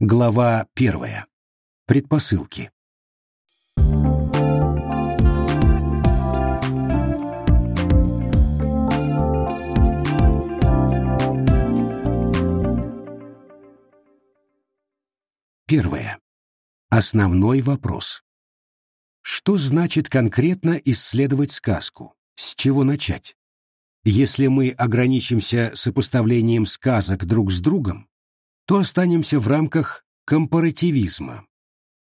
Глава первая. Предпосылки. Первое. Основной вопрос. Что значит конкретно исследовать сказку? С чего начать? Если мы ограничимся сопоставлением сказок друг с другом, то останемся в рамках компаративизма.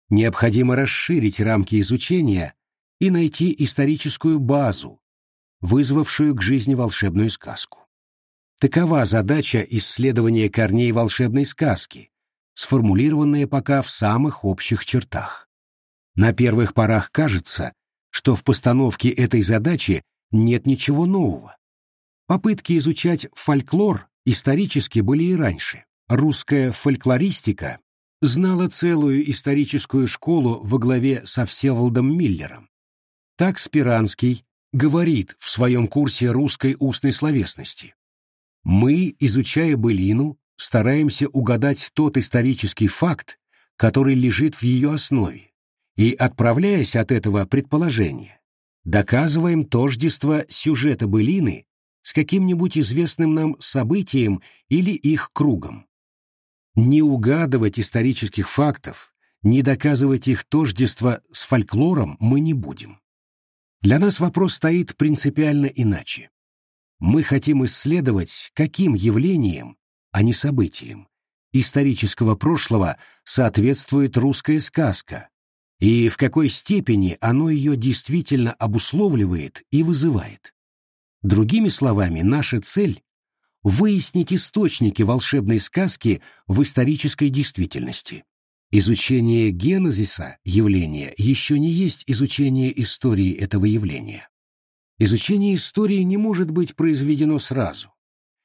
Необходимо расширить рамки изучения и найти историческую базу, вызвавшую к жизни волшебную сказку. Такова задача исследования корней волшебной сказки, сформулированная пока в самых общих чертах. На первых порах кажется, что в постановке этой задачи нет ничего нового. Попытки изучать фольклор исторически были и раньше. Русская фольклористика знала целую историческую школу во главе со Всеволодом Миллером. Так Спиранский говорит в своем курсе русской устной словесности. Мы, изучая былину, стараемся угадать тот исторический факт, который лежит в ее основе, и, отправляясь от этого предположения, доказываем тождество сюжета былины с каким-нибудь известным нам событием или их кругом. Не угадывать исторических фактов, не доказывать их тождество с фольклором мы не будем. Для нас вопрос стоит принципиально иначе. Мы хотим исследовать, каким явлением, а не событием, исторического прошлого соответствует русская сказка, и в какой степени оно ее действительно обусловливает и вызывает. Другими словами, наша цель — выяснить источники волшебной сказки в исторической действительности. Изучение генезиса явления еще не есть изучение истории этого явления. Изучение истории не может быть произведено сразу.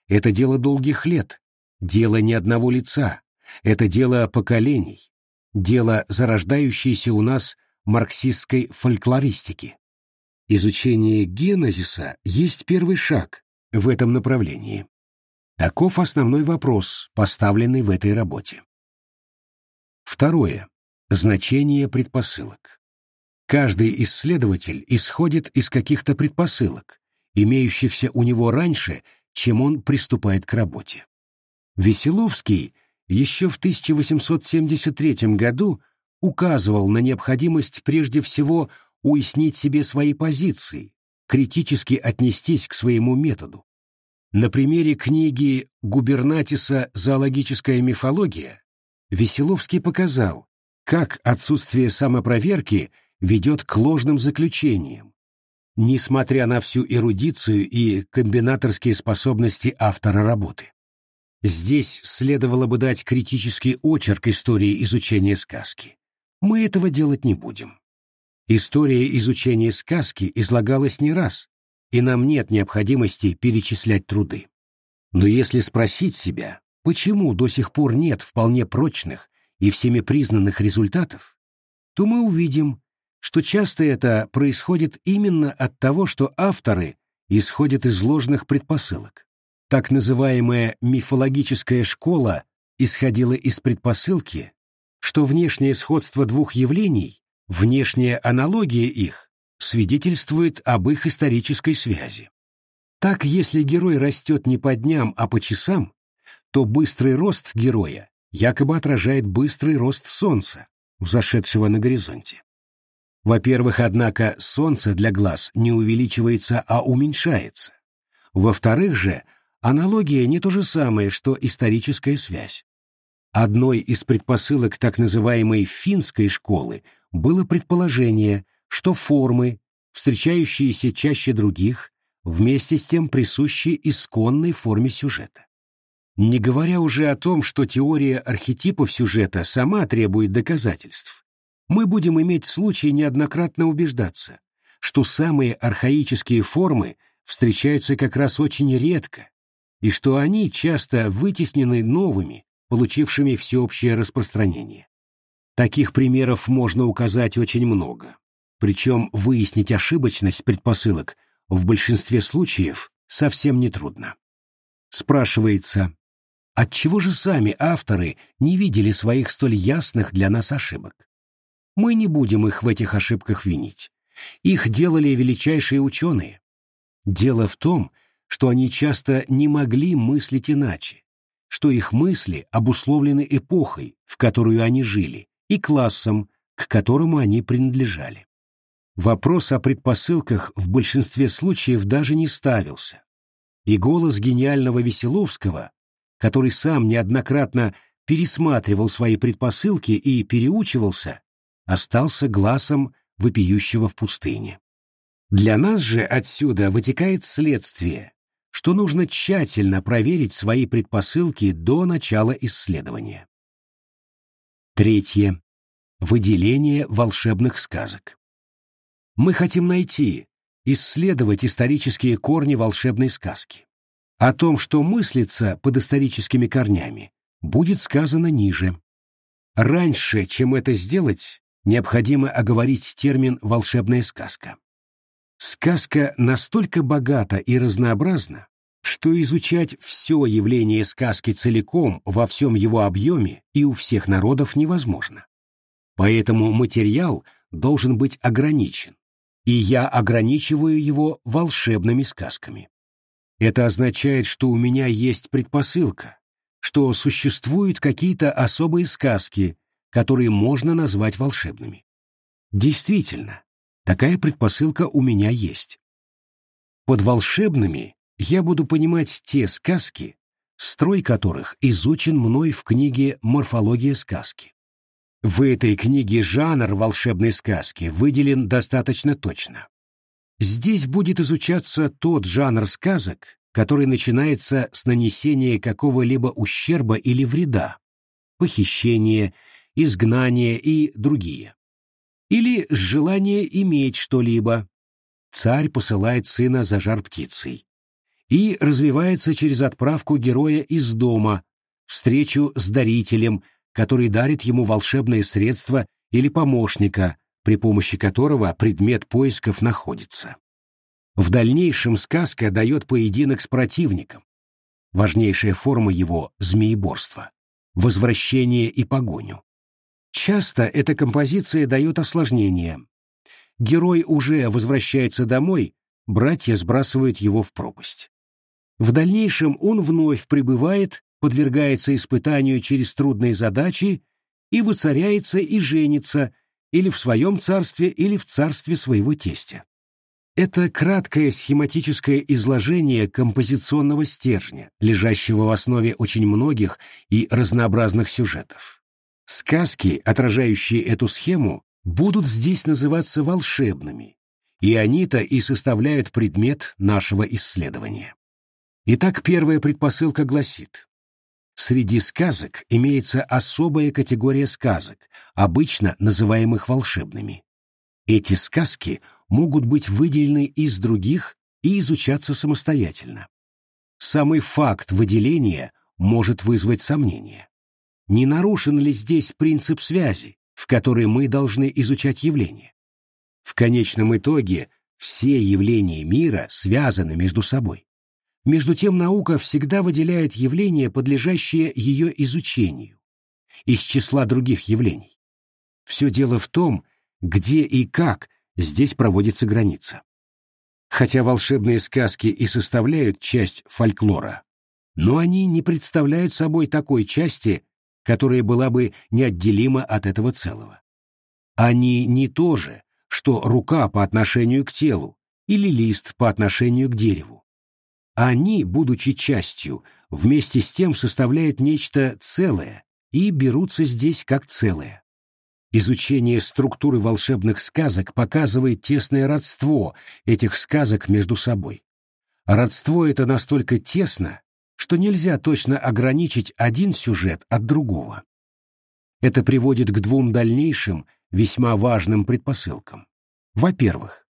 Это дело долгих лет, дело не одного лица, это дело поколений, дело зарождающееся у нас марксистской фольклористики. Изучение генезиса есть первый шаг в этом направлении. Таков основной вопрос, поставленный в этой работе. Второе. Значение предпосылок. Каждый исследователь исходит из каких-то предпосылок, имеющихся у него раньше, чем он приступает к работе. Веселовский еще в 1873 году указывал на необходимость прежде всего уяснить себе свои позиции, критически отнестись к своему методу. На примере книги Губернатиса «Зоологическая мифология» Веселовский показал, как отсутствие самопроверки ведет к ложным заключениям, несмотря на всю эрудицию и комбинаторские способности автора работы. Здесь следовало бы дать критический очерк истории изучения сказки. Мы этого делать не будем. История изучения сказки излагалась не раз, и нам нет необходимости перечислять труды. Но если спросить себя, почему до сих пор нет вполне прочных и всеми признанных результатов, то мы увидим, что часто это происходит именно от того, что авторы исходят из ложных предпосылок. Так называемая мифологическая школа исходила из предпосылки, что внешнее сходство двух явлений Внешняя аналогия их свидетельствует об их исторической связи. Так, если герой растет не по дням, а по часам, то быстрый рост героя якобы отражает быстрый рост Солнца, взошедшего на горизонте. Во-первых, однако, Солнце для глаз не увеличивается, а уменьшается. Во-вторых же, аналогия не то же самое, что историческая связь. Одной из предпосылок так называемой финской школы было предположение, что формы, встречающиеся чаще других, вместе с тем присущи исконной форме сюжета. Не говоря уже о том, что теория архетипов сюжета сама требует доказательств, мы будем иметь случай неоднократно убеждаться, что самые архаические формы встречаются как раз очень редко, и что они часто вытеснены новыми, получившими всеобщее распространение. Таких примеров можно указать очень много. Причем выяснить ошибочность предпосылок в большинстве случаев совсем нетрудно. Спрашивается, Отчего же сами авторы не видели своих столь ясных для нас ошибок? Мы не будем их в этих ошибках винить. Их делали величайшие ученые. Дело в том, что они часто не могли мыслить иначе, что их мысли обусловлены эпохой, в которую они жили, и классом, к которому они принадлежали. Вопрос о предпосылках в большинстве случаев даже не ставился. И голос гениального Веселовского, который сам неоднократно пересматривал свои предпосылки и переучивался, остался глазом вопиющего в пустыне. Для нас же отсюда вытекает следствие, что нужно тщательно проверить свои предпосылки до начала исследования. Третье. Выделение волшебных сказок. Мы хотим найти, исследовать исторические корни волшебной сказки. О том, что мыслится под историческими корнями, будет сказано ниже. Раньше, чем это сделать, необходимо оговорить термин «волшебная сказка». Сказка настолько богата и разнообразна, что изучать все явление сказки целиком во всем его объеме и у всех народов невозможно. Поэтому материал должен быть ограничен, и я ограничиваю его волшебными сказками. Это означает, что у меня есть предпосылка, что существуют какие-то особые сказки, которые можно назвать волшебными. Действительно, такая предпосылка у меня есть. Под волшебными я буду понимать те сказки, строй которых изучен мной в книге «Морфология сказки». В этой книге жанр волшебной сказки выделен достаточно точно. Здесь будет изучаться тот жанр сказок, который начинается с нанесения какого-либо ущерба или вреда, похищения, изгнание и другие. Или с желания иметь что-либо. Царь посылает сына за жар птицей. И развивается через отправку героя из дома, встречу с дарителем, который дарит ему волшебное средство или помощника, при помощи которого предмет поисков находится. В дальнейшем сказка дает поединок с противником. Важнейшая форма его — змееборство, возвращение и погоню. Часто эта композиция дает осложнение. Герой уже возвращается домой, братья сбрасывают его в пропасть. В дальнейшем он вновь прибывает, подвергается испытанию через трудные задачи и воцаряется и женится или в своем царстве, или в царстве своего тестя. Это краткое схематическое изложение композиционного стержня, лежащего в основе очень многих и разнообразных сюжетов. Сказки, отражающие эту схему, будут здесь называться волшебными, и они-то и составляют предмет нашего исследования. Итак, первая предпосылка гласит, среди сказок имеется особая категория сказок, обычно называемых волшебными. Эти сказки могут быть выделены из других и изучаться самостоятельно. Самый факт выделения может вызвать сомнения. Не нарушен ли здесь принцип связи, в которой мы должны изучать явления? В конечном итоге все явления мира связаны между собой. Между тем наука всегда выделяет явления, подлежащие ее изучению, из числа других явлений. Все дело в том, где и как здесь проводится граница. Хотя волшебные сказки и составляют часть фольклора, но они не представляют собой такой части, которая была бы неотделима от этого целого. Они не то же, что рука по отношению к телу или лист по отношению к дереву. Они, будучи частью, вместе с тем составляют нечто целое и берутся здесь как целое. Изучение структуры волшебных сказок показывает тесное родство этих сказок между собой. Родство это настолько тесно, что нельзя точно ограничить один сюжет от другого. Это приводит к двум дальнейшим, весьма важным предпосылкам. Во-первых,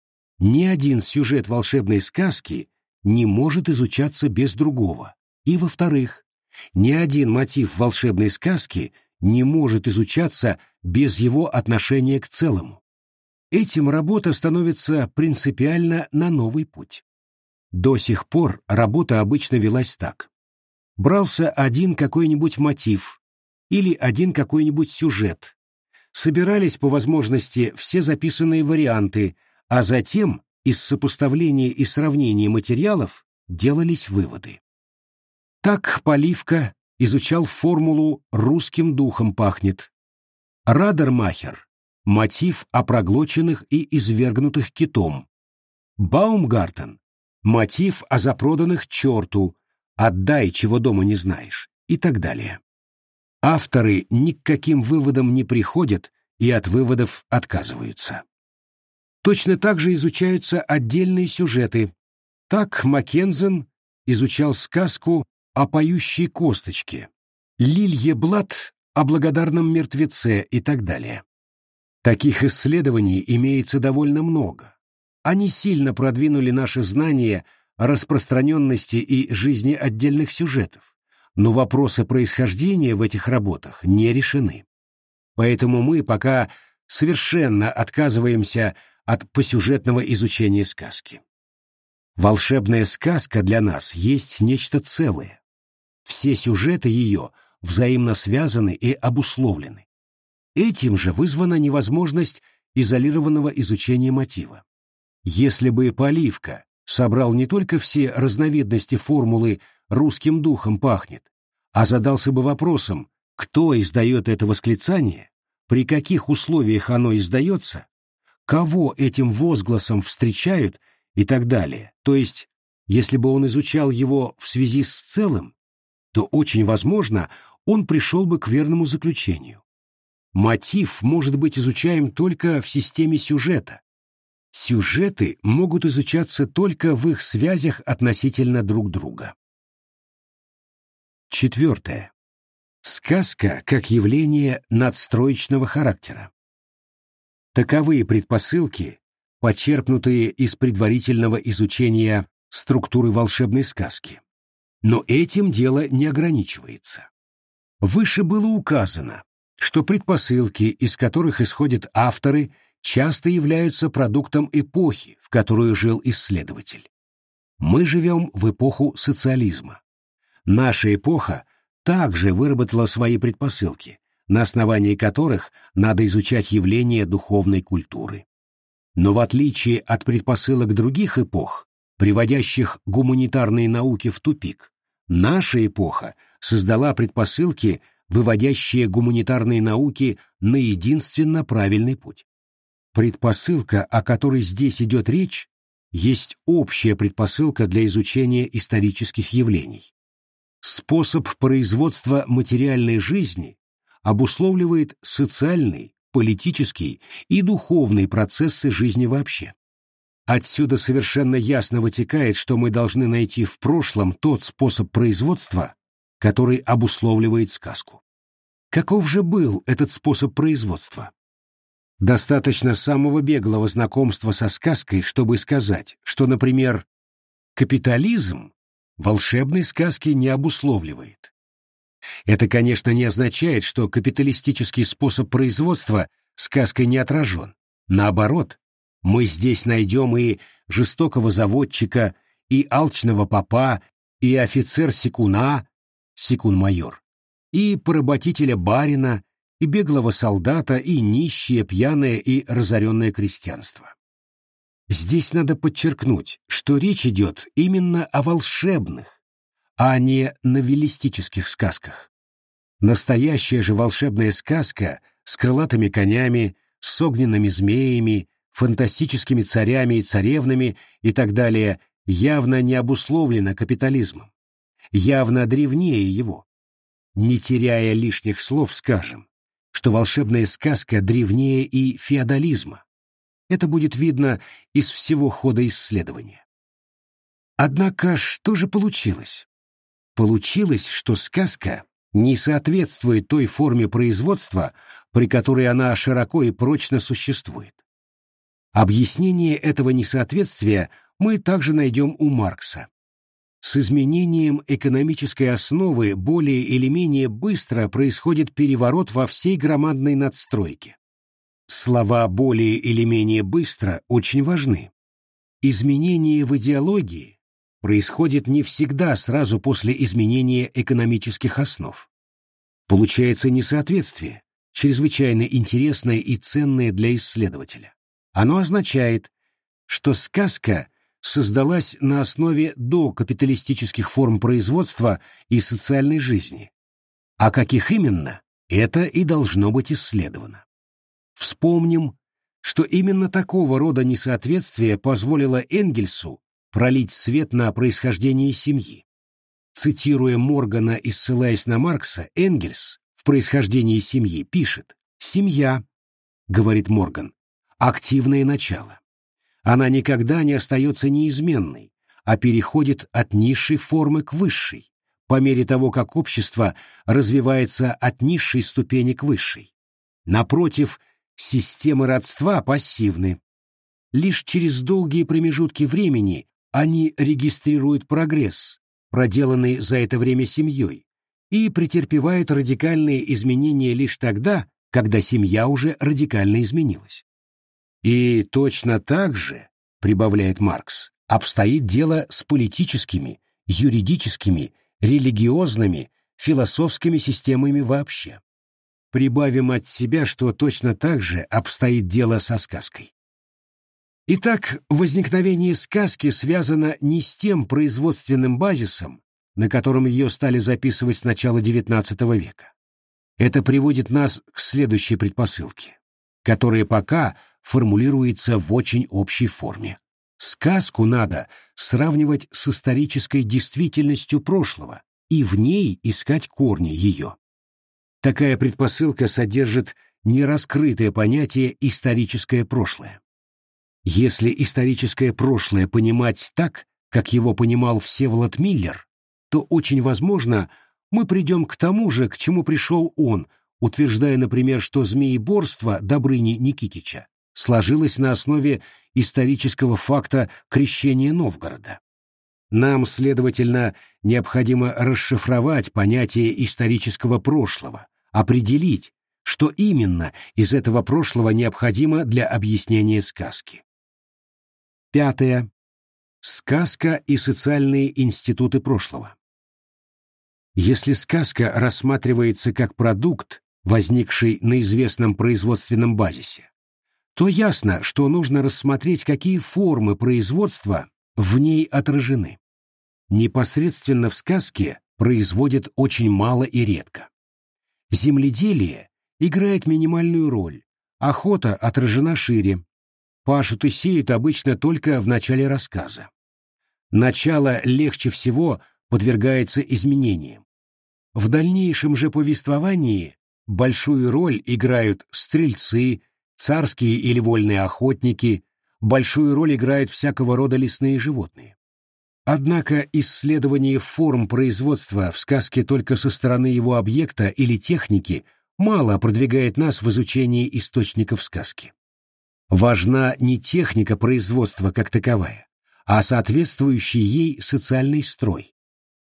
ни один сюжет волшебной сказки не может изучаться без другого. И во-вторых, ни один мотив волшебной сказки не может изучаться без его отношения к целому. Этим работа становится принципиально на новый путь. До сих пор работа обычно велась так. Брался один какой-нибудь мотив или один какой-нибудь сюжет. Собирались по возможности все записанные варианты, а затем из сопоставления и сравнения материалов делались выводы. Так Поливка изучал формулу «русским духом пахнет». Радермахер — мотив о проглоченных и извергнутых китом. Баумгартен — мотив о запроданных черту, отдай, чего дома не знаешь, и так далее. Авторы ни к каким выводам не приходят и от выводов отказываются. Точно так же изучаются отдельные сюжеты. Так Маккензен изучал сказку о поющей косточке, Лилье Блад о благодарном мертвеце и так далее. Таких исследований имеется довольно много. Они сильно продвинули наши знания о распространенности и жизни отдельных сюжетов, но вопросы происхождения в этих работах не решены. Поэтому мы пока совершенно отказываемся от посюжетного изучения сказки. Волшебная сказка для нас есть нечто целое. Все сюжеты ее взаимно связаны и обусловлены. Этим же вызвана невозможность изолированного изучения мотива. Если бы Поливка собрал не только все разновидности формулы «русским духом пахнет», а задался бы вопросом, кто издает это восклицание, при каких условиях оно издается, кого этим возгласом встречают и так далее. То есть, если бы он изучал его в связи с целым, то очень возможно, он пришел бы к верному заключению. Мотив может быть изучаем только в системе сюжета. Сюжеты могут изучаться только в их связях относительно друг друга. Четвертое. Сказка как явление надстроечного характера. Таковы предпосылки, почерпнутые из предварительного изучения структуры волшебной сказки. Но этим дело не ограничивается. Выше было указано, что предпосылки, из которых исходят авторы, часто являются продуктом эпохи, в которую жил исследователь. Мы живем в эпоху социализма. Наша эпоха также выработала свои предпосылки, на основании которых надо изучать явления духовной культуры. Но в отличие от предпосылок других эпох, приводящих гуманитарные науки в тупик, наша эпоха создала предпосылки, выводящие гуманитарные науки на единственно правильный путь. Предпосылка, о которой здесь идет речь, есть общая предпосылка для изучения исторических явлений. Способ производства материальной жизни обусловливает социальный, политический и духовный процессы жизни вообще. Отсюда совершенно ясно вытекает, что мы должны найти в прошлом тот способ производства, который обусловливает сказку. Каков же был этот способ производства? Достаточно самого беглого знакомства со сказкой, чтобы сказать, что, например, капитализм волшебной сказки не обусловливает. Это, конечно, не означает, что капиталистический способ производства сказкой не отражен. Наоборот, мы здесь найдем и жестокого заводчика, и алчного попа, и офицер-секуна, секун-майор, и поработителя барина, и беглого солдата, и нищее, пьяное и разоренное крестьянство. Здесь надо подчеркнуть, что речь идет именно о волшебных, а не новеллистических сказках. Настоящая же волшебная сказка с крылатыми конями, с огненными змеями, фантастическими царями и царевнами и так далее явно не обусловлено капитализмом, явно древнее его. Не теряя лишних слов, скажем, что волшебная сказка древнее и феодализма. Это будет видно из всего хода исследования. Однако что же получилось? Получилось, что сказка не соответствует той форме производства, при которой она широко и прочно существует. Объяснение этого несоответствия мы также найдем у Маркса. С изменением экономической основы более или менее быстро происходит переворот во всей громадной надстройке. Слова «более или менее быстро» очень важны. Изменение в идеологии, происходит не всегда сразу после изменения экономических основ. Получается несоответствие, чрезвычайно интересное и ценное для исследователя. Оно означает, что сказка создалась на основе докапиталистических форм производства и социальной жизни. А каких именно, это и должно быть исследовано. Вспомним, что именно такого рода несоответствие позволило Энгельсу пролить свет на происхождение семьи. Цитируя Моргана и ссылаясь на Маркса, Энгельс в «Происхождении семьи» пишет «Семья», — говорит Морган, — «активное начало. Она никогда не остается неизменной, а переходит от низшей формы к высшей, по мере того, как общество развивается от низшей ступени к высшей. Напротив, системы родства пассивны. Лишь через долгие промежутки времени они регистрируют прогресс, проделанный за это время семьей, и претерпевают радикальные изменения лишь тогда, когда семья уже радикально изменилась. И точно так же, прибавляет Маркс, обстоит дело с политическими, юридическими, религиозными, философскими системами вообще. Прибавим от себя, что точно так же обстоит дело со сказкой. Итак, возникновение сказки связано не с тем производственным базисом, на котором ее стали записывать с начала XIX века. Это приводит нас к следующей предпосылке, которая пока формулируется в очень общей форме. Сказку надо сравнивать с исторической действительностью прошлого и в ней искать корни ее. Такая предпосылка содержит нераскрытое понятие «историческое прошлое». Если историческое прошлое понимать так, как его понимал Всеволод Миллер, то очень возможно, мы придем к тому же, к чему пришел он, утверждая, например, что змееборство Добрыни Никитича сложилось на основе исторического факта крещения Новгорода. Нам, следовательно, необходимо расшифровать понятие исторического прошлого, определить, что именно из этого прошлого необходимо для объяснения сказки. Пятое. Сказка и социальные институты прошлого. Если сказка рассматривается как продукт, возникший на известном производственном базисе, то ясно, что нужно рассмотреть, какие формы производства в ней отражены. Непосредственно в сказке производят очень мало и редко. Земледелие играет минимальную роль, охота отражена шире. Пашут и сеют обычно только в начале рассказа. Начало легче всего подвергается изменениям. В дальнейшем же повествовании большую роль играют стрельцы, царские или вольные охотники, большую роль играют всякого рода лесные животные. Однако исследование форм производства в сказке только со стороны его объекта или техники мало продвигает нас в изучении источников сказки. Важна не техника производства как таковая, а соответствующий ей социальный строй.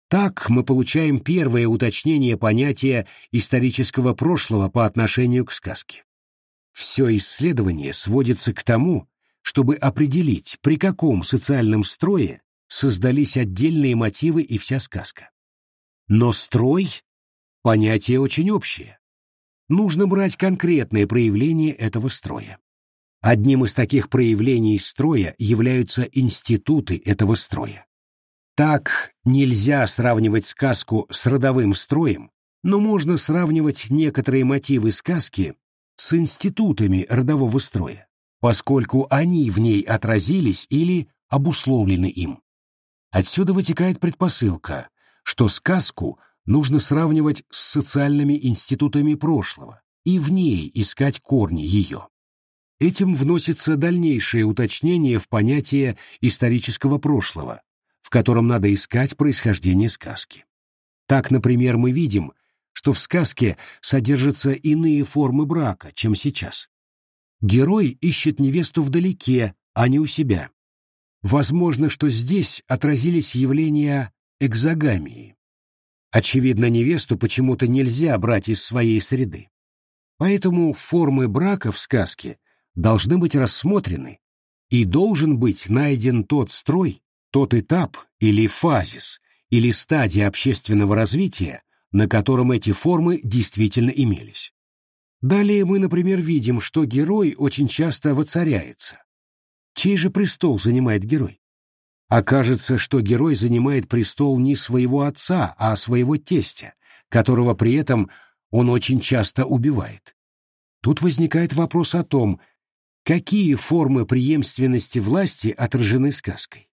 Так мы получаем первое уточнение понятия исторического прошлого по отношению к сказке. Все исследование сводится к тому, чтобы определить, при каком социальном строе создались отдельные мотивы и вся сказка. Но строй — понятие очень общее. Нужно брать конкретные проявления этого строя. Одним из таких проявлений строя являются институты этого строя. Так нельзя сравнивать сказку с родовым строем, но можно сравнивать некоторые мотивы сказки с институтами родового строя, поскольку они в ней отразились или обусловлены им. Отсюда вытекает предпосылка, что сказку нужно сравнивать с социальными институтами прошлого и в ней искать корни ее. Этим вносится дальнейшее уточнение в понятие исторического прошлого, в котором надо искать происхождение сказки. Так, например, мы видим, что в сказке содержатся иные формы брака, чем сейчас. Герой ищет невесту вдалеке, а не у себя. Возможно, что здесь отразились явления экзогамии. Очевидно, невесту почему-то нельзя брать из своей среды. Поэтому формы брака в сказке должны быть рассмотрены, и должен быть найден тот строй, тот этап или фазис, или стадия общественного развития, на котором эти формы действительно имелись. Далее мы, например, видим, что герой очень часто воцаряется. Чей же престол занимает герой? Окажется, что герой занимает престол не своего отца, а своего тестя, которого при этом он очень часто убивает. Тут возникает вопрос о том, какие формы преемственности власти отражены сказкой.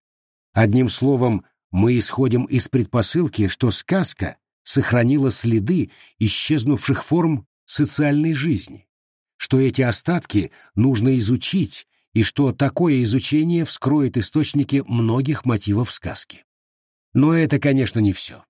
Одним словом, мы исходим из предпосылки, что сказка сохранила следы исчезнувших форм социальной жизни, что эти остатки нужно изучить и что такое изучение вскроет источники многих мотивов сказки. Но это, конечно, не все.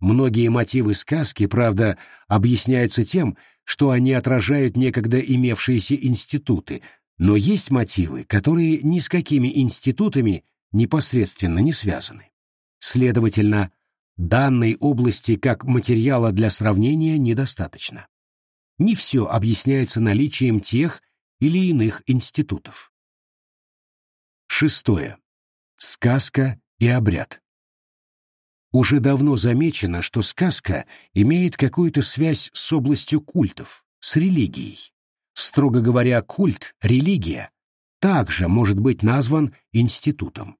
Многие мотивы сказки, правда, объясняются тем, что они отражают некогда имевшиеся институты, но есть мотивы, которые ни с какими институтами непосредственно не связаны. Следовательно, данной области как материала для сравнения недостаточно. Не все объясняется наличием тех или иных институтов. Шестое. Сказка и обряд. Уже давно замечено, что сказка имеет какую-то связь с областью культов, с религией. Строго говоря, культ, религия, также может быть назван институтом.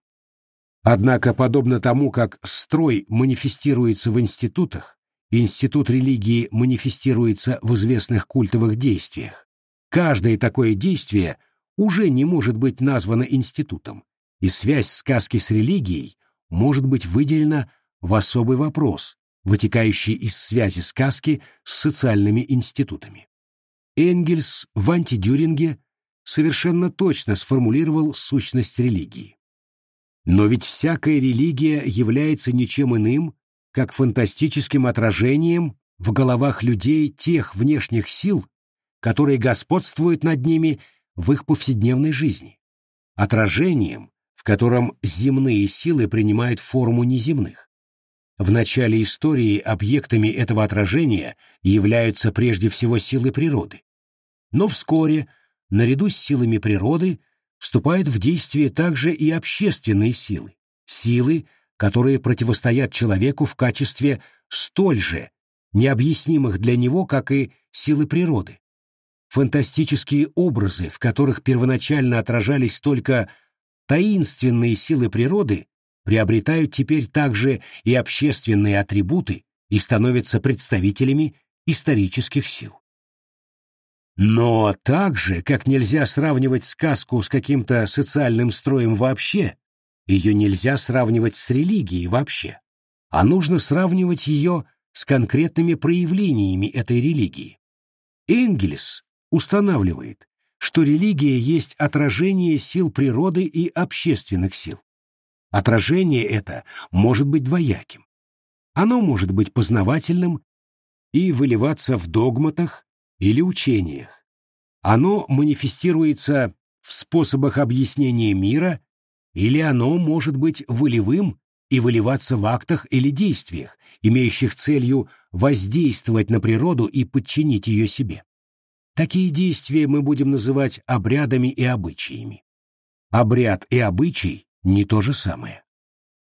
Однако, подобно тому, как строй манифестируется в институтах, институт религии манифестируется в известных культовых действиях, каждое такое действие уже не может быть названо институтом, и связь сказки с религией может быть выделена в особый вопрос, вытекающий из связи сказки с социальными институтами. Энгельс в антидюринге совершенно точно сформулировал сущность религии. Но ведь всякая религия является ничем иным, как фантастическим отражением в головах людей тех внешних сил, которые господствуют над ними в их повседневной жизни, отражением, в котором земные силы принимают форму неземных. В начале истории объектами этого отражения являются прежде всего силы природы. Но вскоре, наряду с силами природы, вступают в действие также и общественные силы, силы, которые противостоят человеку в качестве столь же необъяснимых для него, как и силы природы. Фантастические образы, в которых первоначально отражались только таинственные силы природы, приобретают теперь также и общественные атрибуты и становятся представителями исторических сил. Но также, как нельзя сравнивать сказку с каким-то социальным строем вообще, ее нельзя сравнивать с религией вообще, а нужно сравнивать ее с конкретными проявлениями этой религии. Энгельс устанавливает, что религия есть отражение сил природы и общественных сил. Отражение это может быть двояким. Оно может быть познавательным и выливаться в догматах или учениях. Оно манифестируется в способах объяснения мира или оно может быть волевым и выливаться в актах или действиях, имеющих целью воздействовать на природу и подчинить ее себе. Такие действия мы будем называть обрядами и обычаями. Обряд и обычай не то же самое.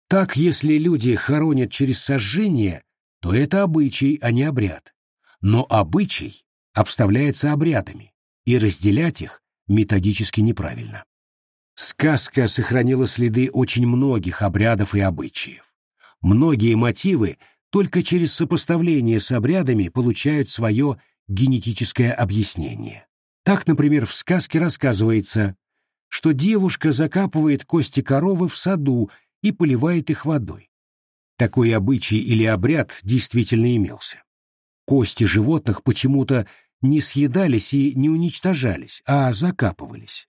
Так, если люди хоронят через сожжение, то это обычай, а не обряд. Но обычай обставляется обрядами, и разделять их методически неправильно. Сказка сохранила следы очень многих обрядов и обычаев. Многие мотивы только через сопоставление с обрядами получают свое генетическое объяснение. Так, например, в сказке рассказывается что девушка закапывает кости коровы в саду и поливает их водой. Такой обычай или обряд действительно имелся. Кости животных почему-то не съедались и не уничтожались, а закапывались.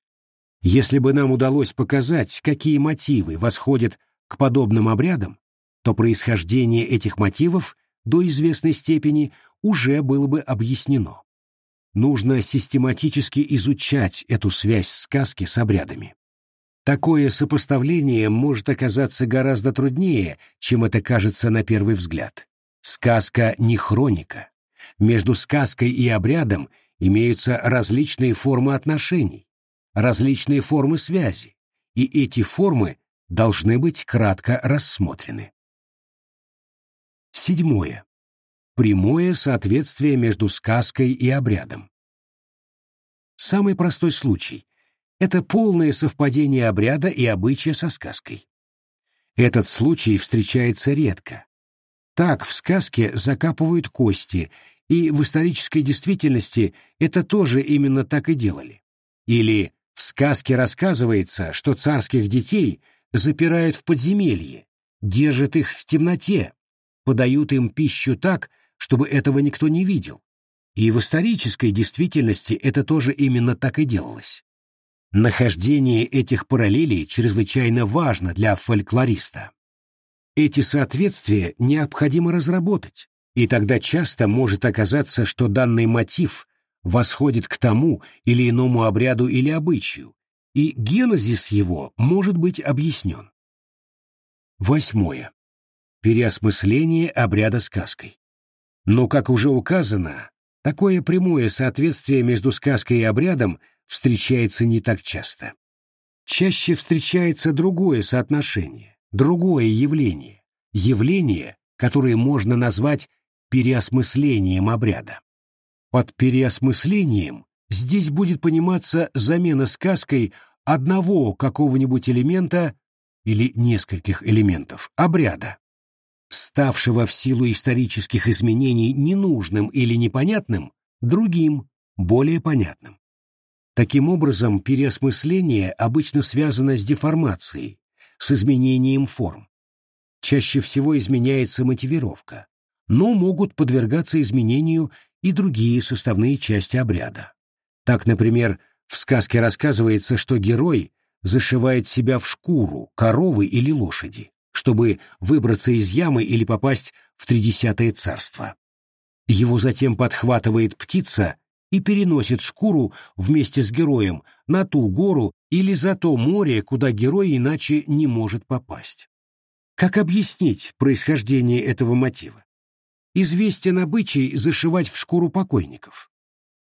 Если бы нам удалось показать, какие мотивы восходят к подобным обрядам, то происхождение этих мотивов до известной степени уже было бы объяснено нужно систематически изучать эту связь сказки с обрядами. Такое сопоставление может оказаться гораздо труднее, чем это кажется на первый взгляд. Сказка не хроника. Между сказкой и обрядом имеются различные формы отношений, различные формы связи, и эти формы должны быть кратко рассмотрены. Седьмое. Прямое соответствие между сказкой и обрядом. Самый простой случай – это полное совпадение обряда и обычая со сказкой. Этот случай встречается редко. Так в сказке закапывают кости, и в исторической действительности это тоже именно так и делали. Или в сказке рассказывается, что царских детей запирают в подземелье, держат их в темноте, подают им пищу так, чтобы этого никто не видел. И в исторической действительности это тоже именно так и делалось. Нахождение этих параллелей чрезвычайно важно для фольклориста. Эти соответствия необходимо разработать, и тогда часто может оказаться, что данный мотив восходит к тому или иному обряду или обычаю, и генезис его может быть объяснен. Восьмое. Переосмысление обряда сказкой. Но, как уже указано, Такое прямое соответствие между сказкой и обрядом встречается не так часто. Чаще встречается другое соотношение, другое явление, явление, которое можно назвать переосмыслением обряда. Под переосмыслением здесь будет пониматься замена сказкой одного какого-нибудь элемента или нескольких элементов обряда ставшего в силу исторических изменений ненужным или непонятным, другим, более понятным. Таким образом, переосмысление обычно связано с деформацией, с изменением форм. Чаще всего изменяется мотивировка, но могут подвергаться изменению и другие составные части обряда. Так, например, в сказке рассказывается, что герой зашивает себя в шкуру коровы или лошади чтобы выбраться из ямы или попасть в тридесятое царство. Его затем подхватывает птица и переносит шкуру вместе с героем на ту гору или за то море, куда герой иначе не может попасть. Как объяснить происхождение этого мотива? Известен обычай зашивать в шкуру покойников.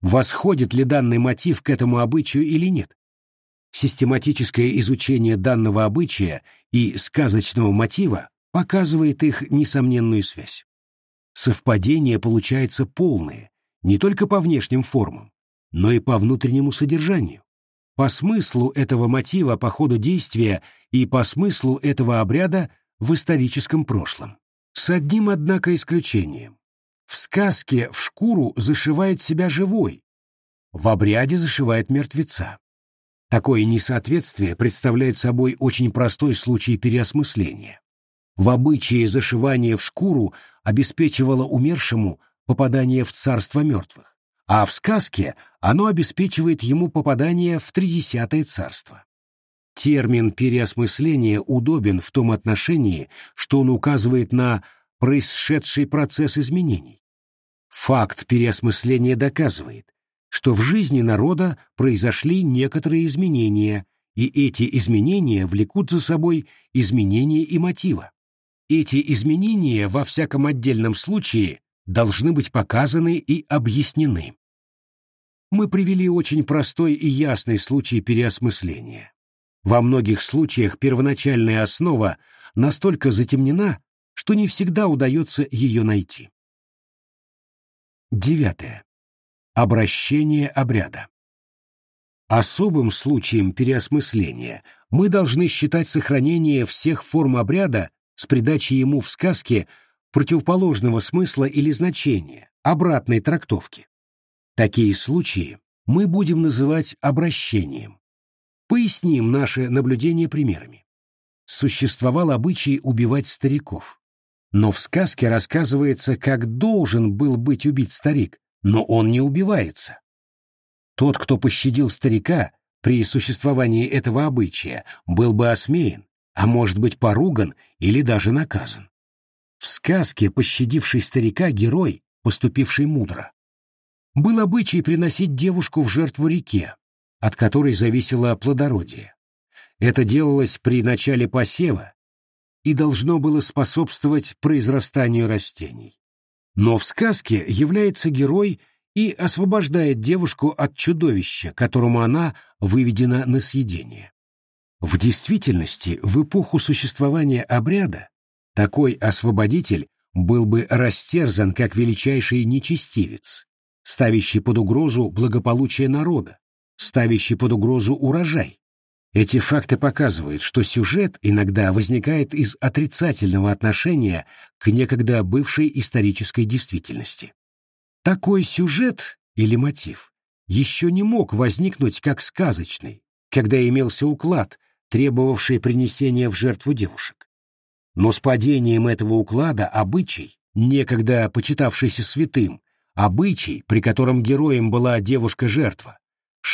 Восходит ли данный мотив к этому обычаю или нет? Систематическое изучение данного обычая и сказочного мотива показывает их несомненную связь. Совпадение получается полное, не только по внешним формам, но и по внутреннему содержанию, по смыслу этого мотива по ходу действия и по смыслу этого обряда в историческом прошлом. С одним, однако, исключением. В сказке в шкуру зашивает себя живой, в обряде зашивает мертвеца. Такое несоответствие представляет собой очень простой случай переосмысления. В обычае зашивание в шкуру обеспечивало умершему попадание в царство мертвых, а в сказке оно обеспечивает ему попадание в тридесятое царство. Термин переосмысления удобен в том отношении, что он указывает на происшедший процесс изменений. Факт переосмысления доказывает, что в жизни народа произошли некоторые изменения, и эти изменения влекут за собой изменения и мотива. Эти изменения во всяком отдельном случае должны быть показаны и объяснены. Мы привели очень простой и ясный случай переосмысления. Во многих случаях первоначальная основа настолько затемнена, что не всегда удается ее найти. Девятое. Обращение обряда. Особым случаем переосмысления мы должны считать сохранение всех форм обряда с придачей ему в сказке противоположного смысла или значения, обратной трактовки. Такие случаи мы будем называть обращением. Поясним наше наблюдение примерами. Существовал обычай убивать стариков. Но в сказке рассказывается, как должен был быть убит старик, но он не убивается. Тот, кто пощадил старика при существовании этого обычая, был бы осмеян, а может быть поруган или даже наказан. В сказке пощадивший старика герой, поступивший мудро. Был обычай приносить девушку в жертву реке, от которой зависело плодородие. Это делалось при начале посева и должно было способствовать произрастанию растений. Но в сказке является герой и освобождает девушку от чудовища, которому она выведена на съедение. В действительности, в эпоху существования обряда, такой освободитель был бы растерзан как величайший нечестивец, ставящий под угрозу благополучие народа, ставящий под угрозу урожай. Эти факты показывают, что сюжет иногда возникает из отрицательного отношения к некогда бывшей исторической действительности. Такой сюжет или мотив еще не мог возникнуть как сказочный, когда имелся уклад, требовавший принесения в жертву девушек. Но с падением этого уклада обычай, некогда почитавшийся святым, обычай, при котором героем была девушка-жертва,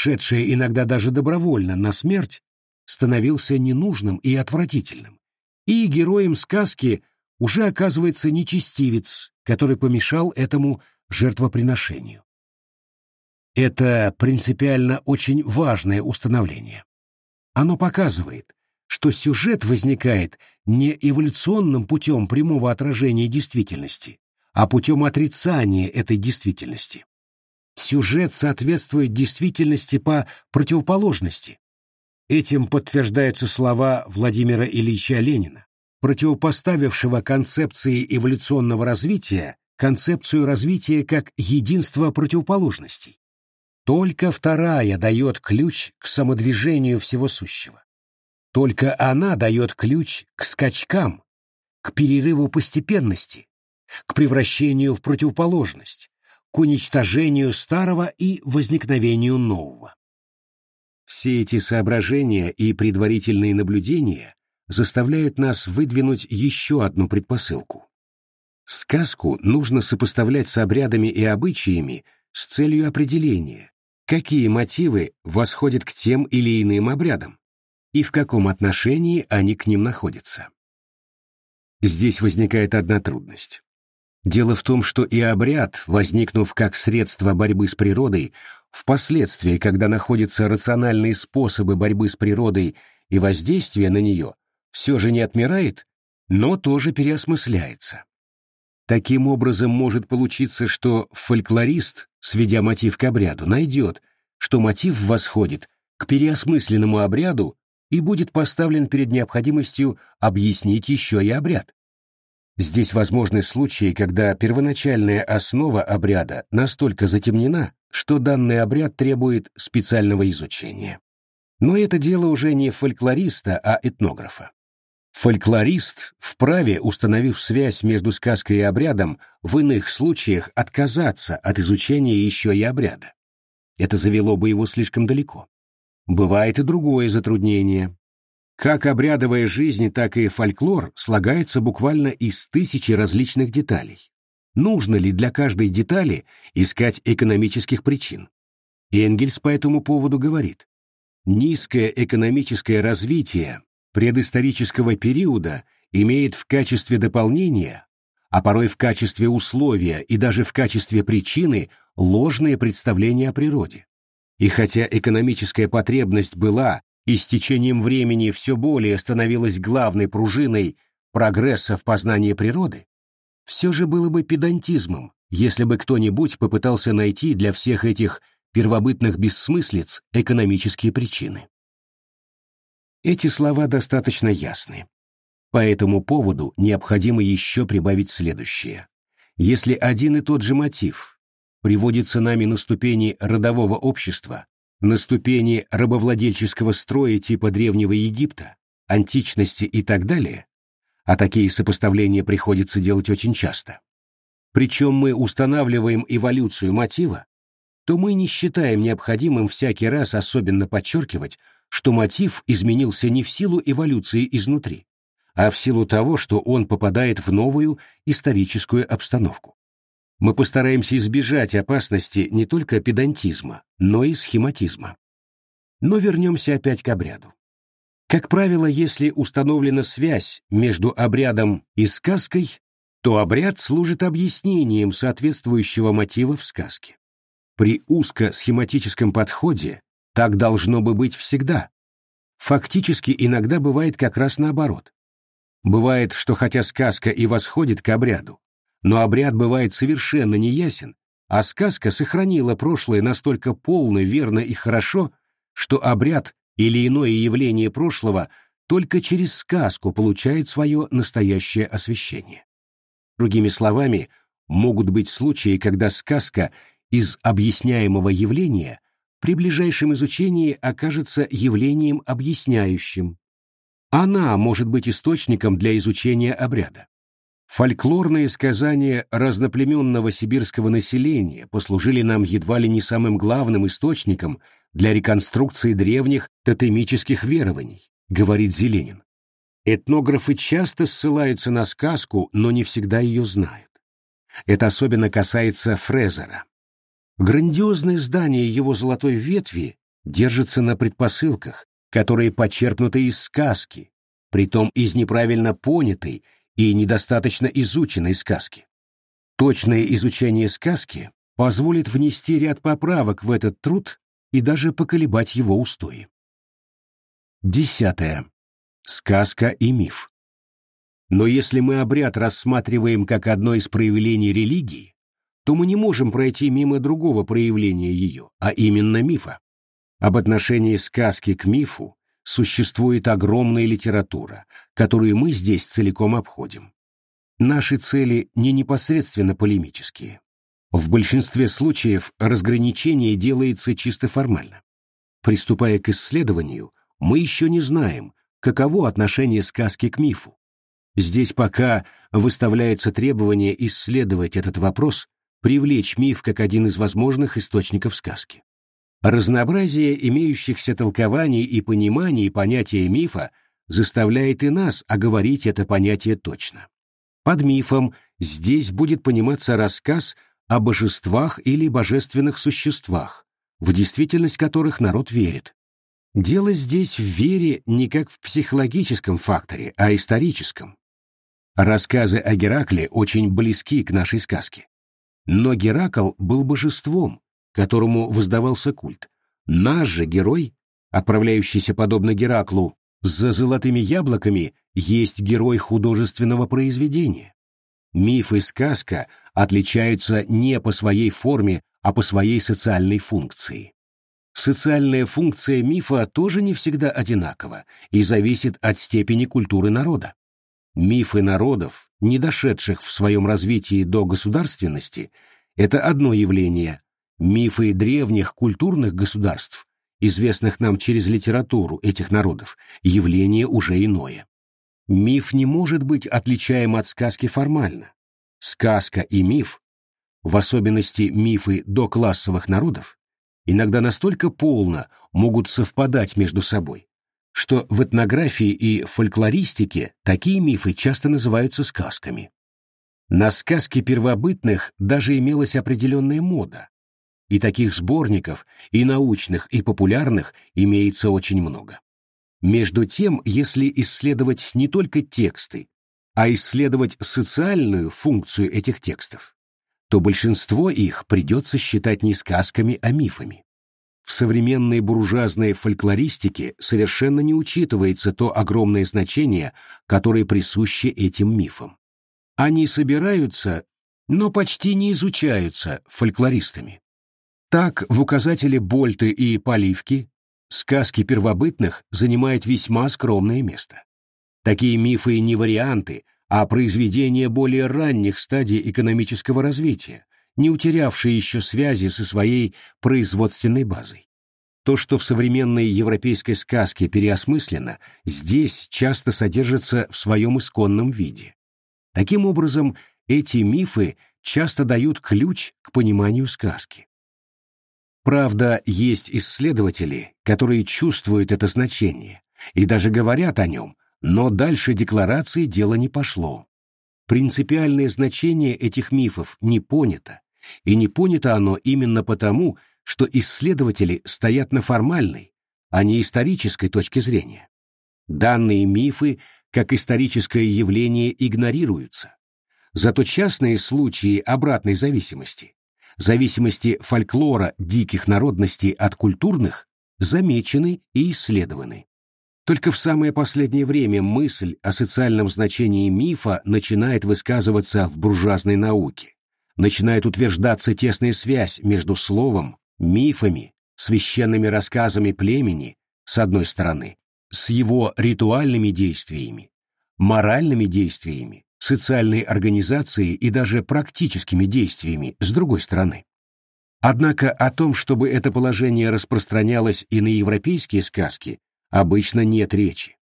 шедшая иногда даже добровольно на смерть, становился ненужным и отвратительным. И героем сказки уже оказывается нечестивец, который помешал этому жертвоприношению. Это принципиально очень важное установление. Оно показывает, что сюжет возникает не эволюционным путем прямого отражения действительности, а путем отрицания этой действительности. Сюжет соответствует действительности по противоположности. Этим подтверждаются слова Владимира Ильича Ленина, противопоставившего концепции эволюционного развития концепцию развития как единство противоположностей. Только вторая дает ключ к самодвижению всего сущего. Только она дает ключ к скачкам, к перерыву постепенности, к превращению в противоположность, к уничтожению старого и возникновению нового. Все эти соображения и предварительные наблюдения заставляют нас выдвинуть еще одну предпосылку. Сказку нужно сопоставлять с обрядами и обычаями с целью определения, какие мотивы восходят к тем или иным обрядам и в каком отношении они к ним находятся. Здесь возникает одна трудность. Дело в том, что и обряд, возникнув как средство борьбы с природой, впоследствии, когда находятся рациональные способы борьбы с природой и воздействия на нее, все же не отмирает, но тоже переосмысляется. Таким образом может получиться, что фольклорист, сведя мотив к обряду, найдет, что мотив восходит к переосмысленному обряду и будет поставлен перед необходимостью объяснить еще и обряд. Здесь возможны случаи, когда первоначальная основа обряда настолько затемнена, что данный обряд требует специального изучения. Но это дело уже не фольклориста, а этнографа. Фольклорист вправе, установив связь между сказкой и обрядом, в иных случаях отказаться от изучения еще и обряда. Это завело бы его слишком далеко. Бывает и другое затруднение. Как обрядовая жизнь, так и фольклор слагается буквально из тысячи различных деталей. Нужно ли для каждой детали искать экономических причин? Энгельс по этому поводу говорит, низкое экономическое развитие предысторического периода имеет в качестве дополнения, а порой в качестве условия и даже в качестве причины ложные представления о природе. И хотя экономическая потребность была и с течением времени все более становилась главной пружиной прогресса в познании природы, все же было бы педантизмом, если бы кто-нибудь попытался найти для всех этих первобытных бессмыслиц экономические причины. Эти слова достаточно ясны. По этому поводу необходимо еще прибавить следующее. Если один и тот же мотив приводится нами на ступени родового общества, на ступени рабовладельческого строя типа Древнего Египта, античности и так далее, а такие сопоставления приходится делать очень часто, причем мы устанавливаем эволюцию мотива, то мы не считаем необходимым всякий раз особенно подчеркивать, что мотив изменился не в силу эволюции изнутри, а в силу того, что он попадает в новую историческую обстановку. Мы постараемся избежать опасности не только педантизма, но и схематизма. Но вернемся опять к обряду. Как правило, если установлена связь между обрядом и сказкой, то обряд служит объяснением соответствующего мотива в сказке. При узко-схематическом подходе так должно бы быть всегда. Фактически иногда бывает как раз наоборот. Бывает, что хотя сказка и восходит к обряду, но обряд бывает совершенно неясен, а сказка сохранила прошлое настолько полно, верно и хорошо, что обряд или иное явление прошлого только через сказку получает свое настоящее освещение. Другими словами, могут быть случаи, когда сказка из объясняемого явления при ближайшем изучении окажется явлением объясняющим. Она может быть источником для изучения обряда. Фольклорные сказания разноплеменного сибирского населения послужили нам едва ли не самым главным источником для реконструкции древних тотемических верований, говорит Зеленин. Этнографы часто ссылаются на сказку, но не всегда ее знают. Это особенно касается Фрезера. Грандиозное здание его золотой ветви держится на предпосылках, которые почерпнуты из сказки, притом из неправильно понятой и недостаточно изученной сказки. Точное изучение сказки позволит внести ряд поправок в этот труд и даже поколебать его устои. Десятое. Сказка и миф. Но если мы обряд рассматриваем как одно из проявлений религии, то мы не можем пройти мимо другого проявления ее, а именно мифа. Об отношении сказки к мифу существует огромная литература, которую мы здесь целиком обходим. Наши цели не непосредственно полемические. В большинстве случаев разграничение делается чисто формально. Приступая к исследованию, мы еще не знаем, каково отношение сказки к мифу. Здесь пока выставляется требование исследовать этот вопрос, привлечь миф как один из возможных источников сказки. Разнообразие имеющихся толкований и пониманий понятия мифа заставляет и нас оговорить это понятие точно. Под мифом здесь будет пониматься рассказ о божествах или божественных существах, в действительность которых народ верит. Дело здесь в вере не как в психологическом факторе, а историческом. Рассказы о Геракле очень близки к нашей сказке. Но Геракл был божеством, которому воздавался культ. Наш же герой, отправляющийся подобно Гераклу за золотыми яблоками, есть герой художественного произведения. Миф и сказка отличаются не по своей форме, а по своей социальной функции. Социальная функция мифа тоже не всегда одинакова и зависит от степени культуры народа. Мифы народов, не дошедших в своем развитии до государственности, это одно явление. Мифы древних культурных государств, известных нам через литературу этих народов, явление уже иное. Миф не может быть отличаем от сказки формально. Сказка и миф, в особенности мифы доклассовых народов, иногда настолько полно могут совпадать между собой, что в этнографии и фольклористике такие мифы часто называются сказками. На сказки первобытных даже имелась определенная мода, и таких сборников, и научных, и популярных, имеется очень много. Между тем, если исследовать не только тексты, а исследовать социальную функцию этих текстов, то большинство их придется считать не сказками, а мифами. В современной буржуазной фольклористике совершенно не учитывается то огромное значение, которое присуще этим мифам. Они собираются, но почти не изучаются фольклористами. Так, в указателе Больты и Поливки сказки первобытных занимают весьма скромное место. Такие мифы не варианты, а произведения более ранних стадий экономического развития, не утерявшие еще связи со своей производственной базой. То, что в современной европейской сказке переосмыслено, здесь часто содержится в своем исконном виде. Таким образом, эти мифы часто дают ключ к пониманию сказки. Правда, есть исследователи, которые чувствуют это значение и даже говорят о нем, но дальше декларации дело не пошло. Принципиальное значение этих мифов не понято, и не понято оно именно потому, что исследователи стоят на формальной, а не исторической точке зрения. Данные мифы, как историческое явление, игнорируются. Зато частные случаи обратной зависимости зависимости фольклора диких народностей от культурных замечены и исследованы. Только в самое последнее время мысль о социальном значении мифа начинает высказываться в буржуазной науке. Начинает утверждаться тесная связь между словом, мифами, священными рассказами племени, с одной стороны, с его ритуальными действиями, моральными действиями, социальной организацией и даже практическими действиями с другой стороны. Однако о том, чтобы это положение распространялось и на европейские сказки, обычно нет речи.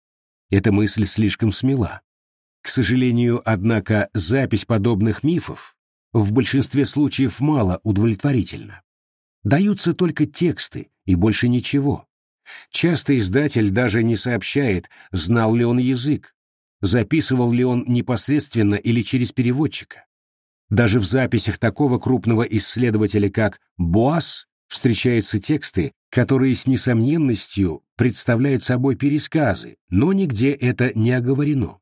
Эта мысль слишком смела. К сожалению, однако, запись подобных мифов в большинстве случаев мало удовлетворительна. Даются только тексты и больше ничего. Часто издатель даже не сообщает, знал ли он язык, записывал ли он непосредственно или через переводчика. Даже в записях такого крупного исследователя, как Буас, встречаются тексты, которые с несомненностью представляют собой пересказы, но нигде это не оговорено.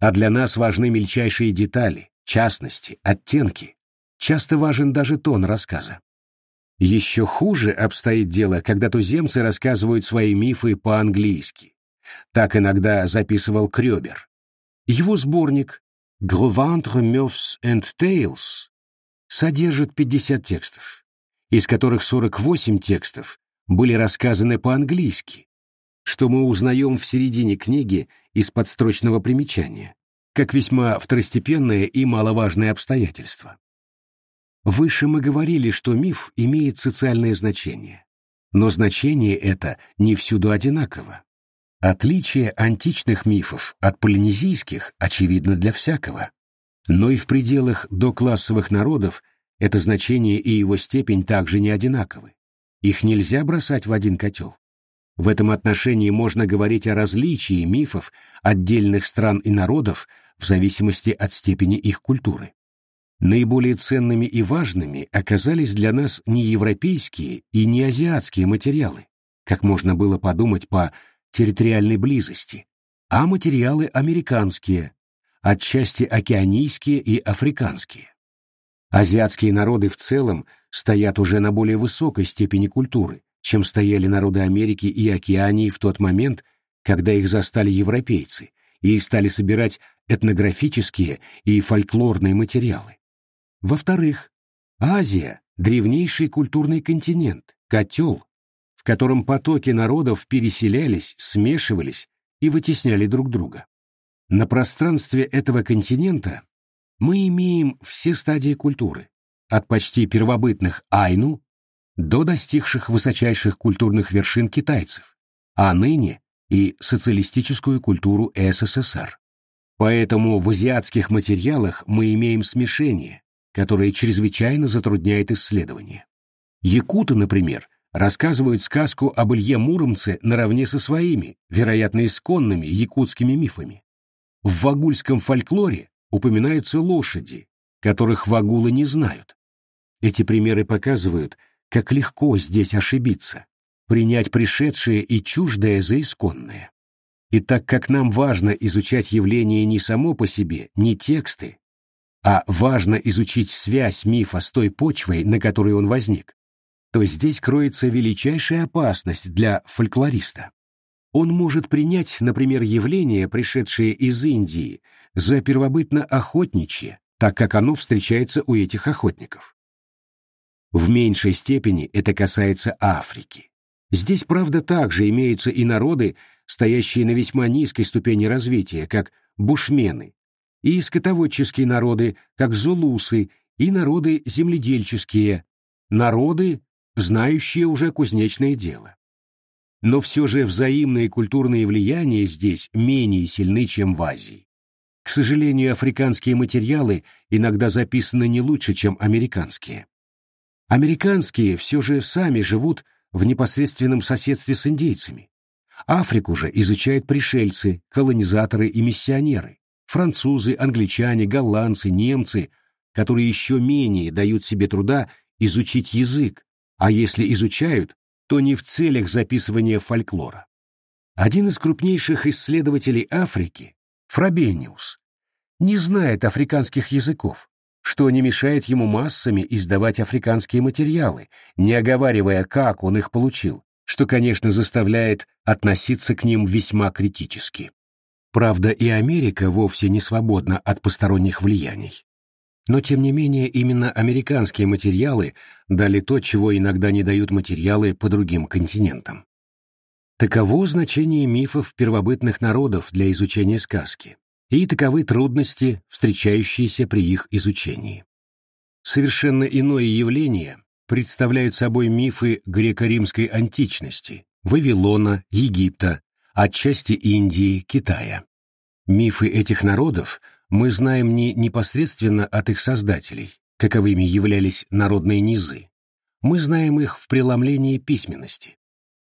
А для нас важны мельчайшие детали, частности, оттенки. Часто важен даже тон рассказа. Еще хуже обстоит дело, когда туземцы рассказывают свои мифы по-английски. Так иногда записывал Крёбер. Его сборник Gros ventre, Meufs and Tales содержит 50 текстов, из которых 48 текстов были рассказаны по-английски, что мы узнаем в середине книги из подстрочного примечания, как весьма второстепенное и маловажное обстоятельство. Выше мы говорили, что миф имеет социальное значение, но значение это не всюду одинаково. Отличие античных мифов от полинезийских очевидно для всякого. Но и в пределах доклассовых народов это значение и его степень также не одинаковы. Их нельзя бросать в один котел. В этом отношении можно говорить о различии мифов отдельных стран и народов в зависимости от степени их культуры. Наиболее ценными и важными оказались для нас не европейские и не азиатские материалы, как можно было подумать по территориальной близости, а материалы американские, отчасти океанийские и африканские. Азиатские народы в целом стоят уже на более высокой степени культуры, чем стояли народы Америки и Океании в тот момент, когда их застали европейцы и стали собирать этнографические и фольклорные материалы. Во-вторых, Азия – древнейший культурный континент, котел, в котором потоки народов переселялись, смешивались и вытесняли друг друга. На пространстве этого континента мы имеем все стадии культуры, от почти первобытных айну до достигших высочайших культурных вершин китайцев, а ныне и социалистическую культуру СССР. Поэтому в азиатских материалах мы имеем смешение, которое чрезвычайно затрудняет исследование. Якуты, например, рассказывают сказку об Илье Муромце наравне со своими, вероятно, исконными якутскими мифами. В вагульском фольклоре упоминаются лошади, которых вагулы не знают. Эти примеры показывают, как легко здесь ошибиться, принять пришедшее и чуждое за исконное. И так как нам важно изучать явление не само по себе, не тексты, а важно изучить связь мифа с той почвой, на которой он возник, то здесь кроется величайшая опасность для фольклориста. Он может принять, например, явление, пришедшее из Индии, за первобытно-охотничье, так как оно встречается у этих охотников. В меньшей степени это касается Африки. Здесь, правда, также имеются и народы, стоящие на весьма низкой ступени развития, как бушмены, и скотоводческие народы, как зулусы, и народы земледельческие, народы, знающие уже кузнечное дело. Но все же взаимные культурные влияния здесь менее сильны, чем в Азии. К сожалению, африканские материалы иногда записаны не лучше, чем американские. Американские все же сами живут в непосредственном соседстве с индейцами. Африку же изучают пришельцы, колонизаторы и миссионеры, французы, англичане, голландцы, немцы, которые еще менее дают себе труда изучить язык, а если изучают, то не в целях записывания фольклора. Один из крупнейших исследователей Африки, Фрабениус, не знает африканских языков, что не мешает ему массами издавать африканские материалы, не оговаривая, как он их получил, что, конечно, заставляет относиться к ним весьма критически. Правда, и Америка вовсе не свободна от посторонних влияний. Но, тем не менее, именно американские материалы дали то, чего иногда не дают материалы по другим континентам. Таково значение мифов первобытных народов для изучения сказки, и таковы трудности, встречающиеся при их изучении. Совершенно иное явление представляют собой мифы греко-римской античности, Вавилона, Египта, отчасти Индии, Китая. Мифы этих народов мы знаем не непосредственно от их создателей, каковыми являлись народные низы. Мы знаем их в преломлении письменности.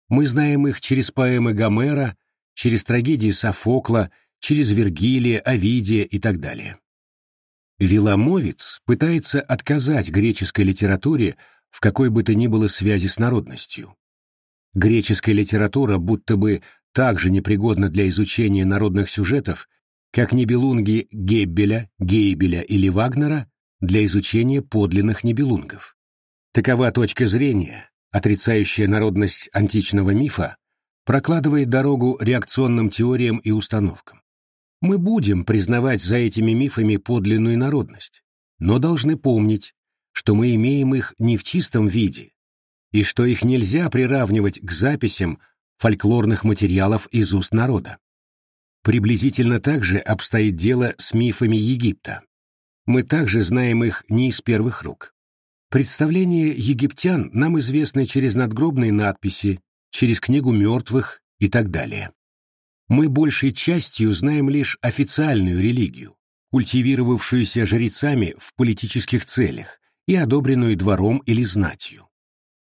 Мы знаем их через поэмы Гомера, через трагедии Софокла, через Вергилия, Овидия и так далее. Виламовец пытается отказать греческой литературе в какой бы то ни было связи с народностью. Греческая литература будто бы так же непригодна для изучения народных сюжетов, как небелунги Геббеля, Гейбеля или Вагнера для изучения подлинных небелунгов. Такова точка зрения, отрицающая народность античного мифа, прокладывает дорогу реакционным теориям и установкам. Мы будем признавать за этими мифами подлинную народность, но должны помнить, что мы имеем их не в чистом виде, и что их нельзя приравнивать к записям фольклорных материалов из уст народа. Приблизительно так же обстоит дело с мифами Египта. Мы также знаем их не из первых рук. Представления египтян нам известны через надгробные надписи, через книгу мертвых и так далее. Мы большей частью знаем лишь официальную религию, культивировавшуюся жрецами в политических целях и одобренную двором или знатью.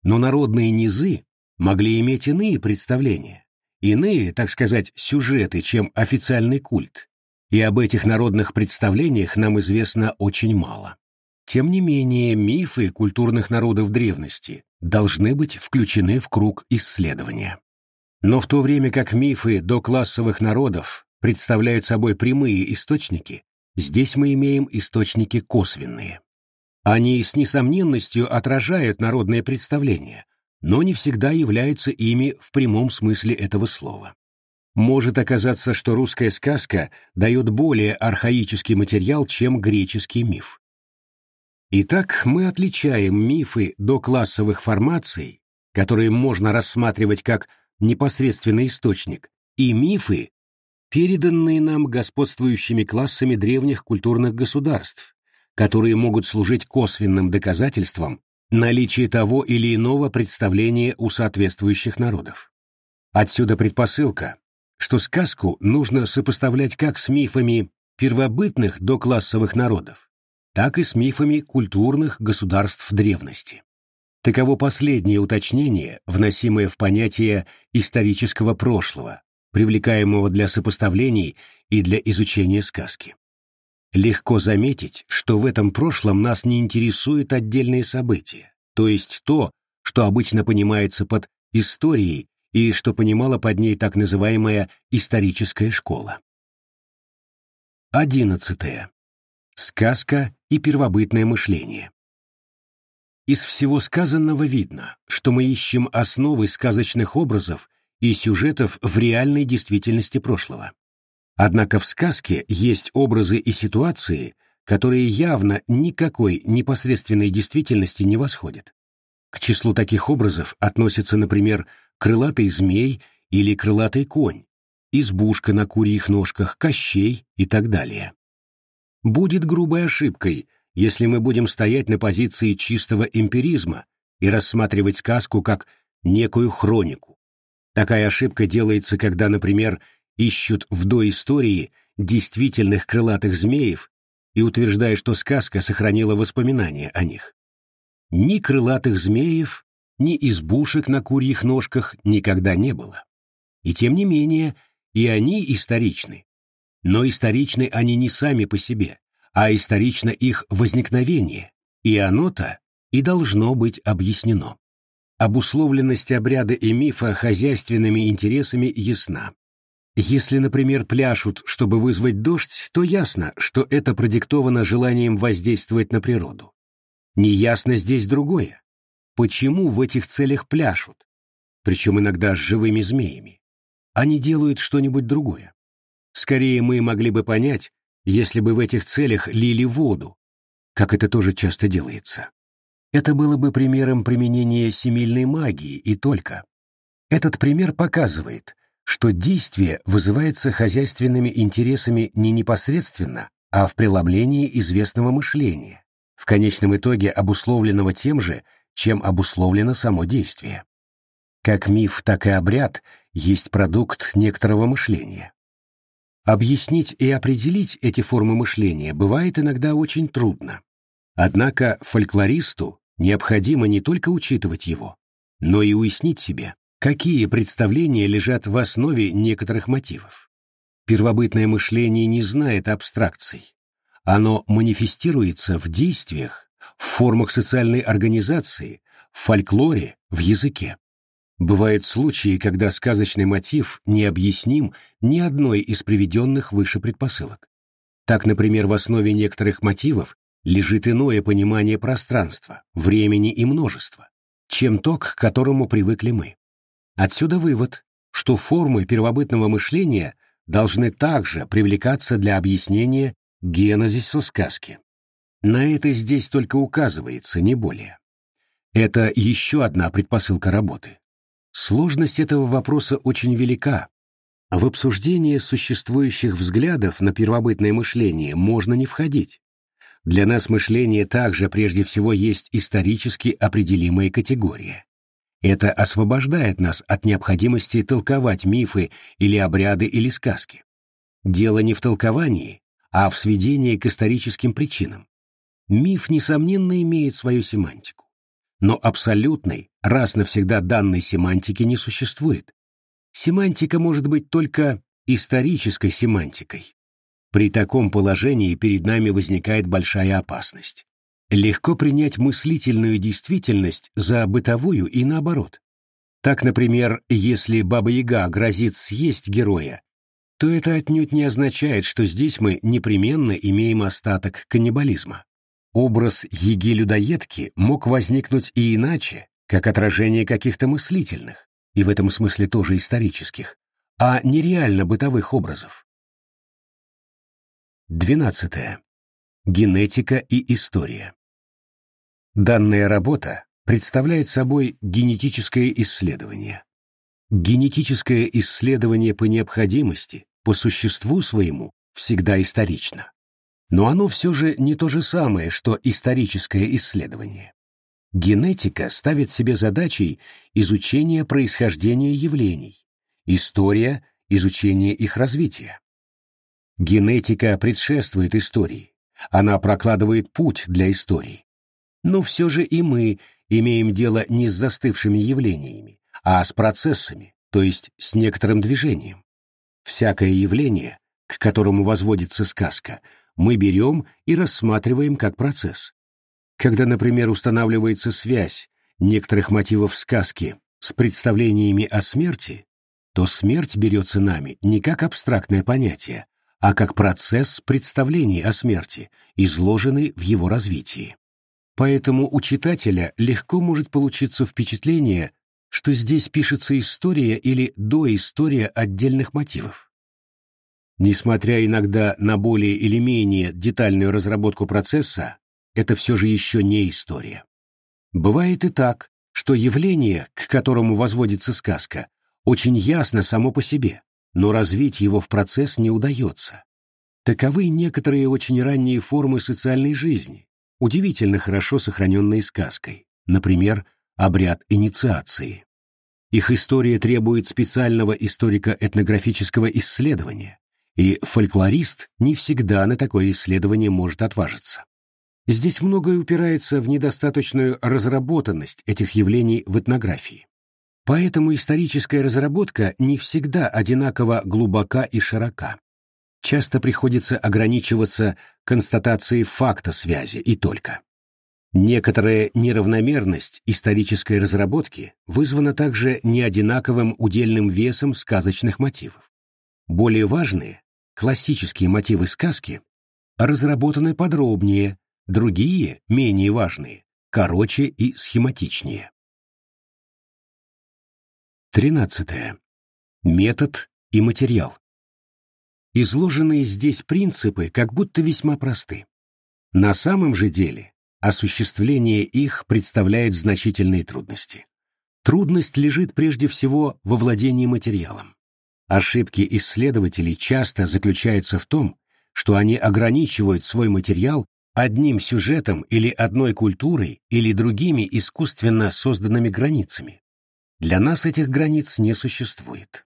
Но народные низы могли иметь иные представления, иные, так сказать, сюжеты, чем официальный культ, и об этих народных представлениях нам известно очень мало. Тем не менее, мифы культурных народов древности должны быть включены в круг исследования. Но в то время как мифы доклассовых народов представляют собой прямые источники, здесь мы имеем источники косвенные. Они с несомненностью отражают народные представления, но не всегда являются ими в прямом смысле этого слова. Может оказаться, что русская сказка дает более архаический материал, чем греческий миф. Итак, мы отличаем мифы до классовых формаций, которые можно рассматривать как непосредственный источник, и мифы, переданные нам господствующими классами древних культурных государств, которые могут служить косвенным доказательством наличия того или иного представления у соответствующих народов. Отсюда предпосылка, что сказку нужно сопоставлять как с мифами первобытных доклассовых народов, так и с мифами культурных государств древности. Таково последнее уточнение, вносимое в понятие исторического прошлого, привлекаемого для сопоставлений и для изучения сказки. Легко заметить, что в этом прошлом нас не интересуют отдельные события, то есть то, что обычно понимается под историей и что понимала под ней так называемая историческая школа. Одиннадцатое. Сказка и первобытное мышление. Из всего сказанного видно, что мы ищем основы сказочных образов и сюжетов в реальной действительности прошлого. Однако в сказке есть образы и ситуации, которые явно никакой непосредственной действительности не восходят. К числу таких образов относятся, например, крылатый змей или крылатый конь, избушка на курьих ножках, кощей и так далее будет грубой ошибкой, если мы будем стоять на позиции чистого эмпиризма и рассматривать сказку как некую хронику. Такая ошибка делается, когда, например, ищут в доистории действительных крылатых змеев и утверждая, что сказка сохранила воспоминания о них. Ни крылатых змеев, ни избушек на курьих ножках никогда не было. И тем не менее, и они историчны, но историчны они не сами по себе, а исторично их возникновение, и оно-то и должно быть объяснено. Обусловленность обряда и мифа хозяйственными интересами ясна. Если, например, пляшут, чтобы вызвать дождь, то ясно, что это продиктовано желанием воздействовать на природу. Неясно здесь другое. Почему в этих целях пляшут? Причем иногда с живыми змеями. Они делают что-нибудь другое. Скорее мы могли бы понять, если бы в этих целях лили воду, как это тоже часто делается. Это было бы примером применения семильной магии и только. Этот пример показывает, что действие вызывается хозяйственными интересами не непосредственно, а в преломлении известного мышления, в конечном итоге обусловленного тем же, чем обусловлено само действие. Как миф, так и обряд есть продукт некоторого мышления. Объяснить и определить эти формы мышления бывает иногда очень трудно. Однако фольклористу необходимо не только учитывать его, но и уяснить себе, какие представления лежат в основе некоторых мотивов. Первобытное мышление не знает абстракций. Оно манифестируется в действиях, в формах социальной организации, в фольклоре, в языке. Бывают случаи, когда сказочный мотив не объясним ни одной из приведенных выше предпосылок. Так, например, в основе некоторых мотивов лежит иное понимание пространства, времени и множества, чем то, к которому привыкли мы. Отсюда вывод, что формы первобытного мышления должны также привлекаться для объяснения генезиса сказки. На это здесь только указывается, не более. Это еще одна предпосылка работы. Сложность этого вопроса очень велика. В обсуждение существующих взглядов на первобытное мышление можно не входить. Для нас мышление также прежде всего есть исторически определимая категория. Это освобождает нас от необходимости толковать мифы или обряды или сказки. Дело не в толковании, а в сведении к историческим причинам. Миф, несомненно, имеет свою семантику. Но абсолютной, раз навсегда данной семантики не существует. Семантика может быть только исторической семантикой. При таком положении перед нами возникает большая опасность. Легко принять мыслительную действительность за бытовую и наоборот. Так, например, если Баба-Яга грозит съесть героя, то это отнюдь не означает, что здесь мы непременно имеем остаток каннибализма. Образ Яги-людоедки мог возникнуть и иначе, как отражение каких-то мыслительных, и в этом смысле тоже исторических, а нереально бытовых образов. 12. Генетика и история. Данная работа представляет собой генетическое исследование. Генетическое исследование по необходимости, по существу своему, всегда исторично. Но оно все же не то же самое, что историческое исследование. Генетика ставит себе задачей изучение происхождения явлений, история – изучение их развития. Генетика предшествует истории, она прокладывает путь для истории. Но все же и мы имеем дело не с застывшими явлениями, а с процессами, то есть с некоторым движением. Всякое явление, к которому возводится сказка, мы берем и рассматриваем как процесс. Когда, например, устанавливается связь некоторых мотивов сказки с представлениями о смерти, то смерть берется нами не как абстрактное понятие, а как процесс представлений о смерти, изложенный в его развитии. Поэтому у читателя легко может получиться впечатление, что здесь пишется история или доистория отдельных мотивов. Несмотря иногда на более или менее детальную разработку процесса, это все же еще не история. Бывает и так, что явление, к которому возводится сказка, очень ясно само по себе, но развить его в процесс не удается. Таковы некоторые очень ранние формы социальной жизни, удивительно хорошо сохраненные сказкой, например, обряд инициации. Их история требует специального историко-этнографического исследования, и фольклорист не всегда на такое исследование может отважиться. Здесь многое упирается в недостаточную разработанность этих явлений в этнографии. Поэтому историческая разработка не всегда одинаково глубока и широка. Часто приходится ограничиваться констатацией факта связи и только. Некоторая неравномерность исторической разработки вызвана также неодинаковым удельным весом сказочных мотивов. Более важные, классические мотивы сказки, разработаны подробнее, другие, менее важные, короче и схематичнее. 13. Метод и материал. Изложенные здесь принципы как будто весьма просты. На самом же деле осуществление их представляет значительные трудности. Трудность лежит прежде всего во владении материалом. Ошибки исследователей часто заключаются в том, что они ограничивают свой материал одним сюжетом или одной культурой или другими искусственно созданными границами. Для нас этих границ не существует.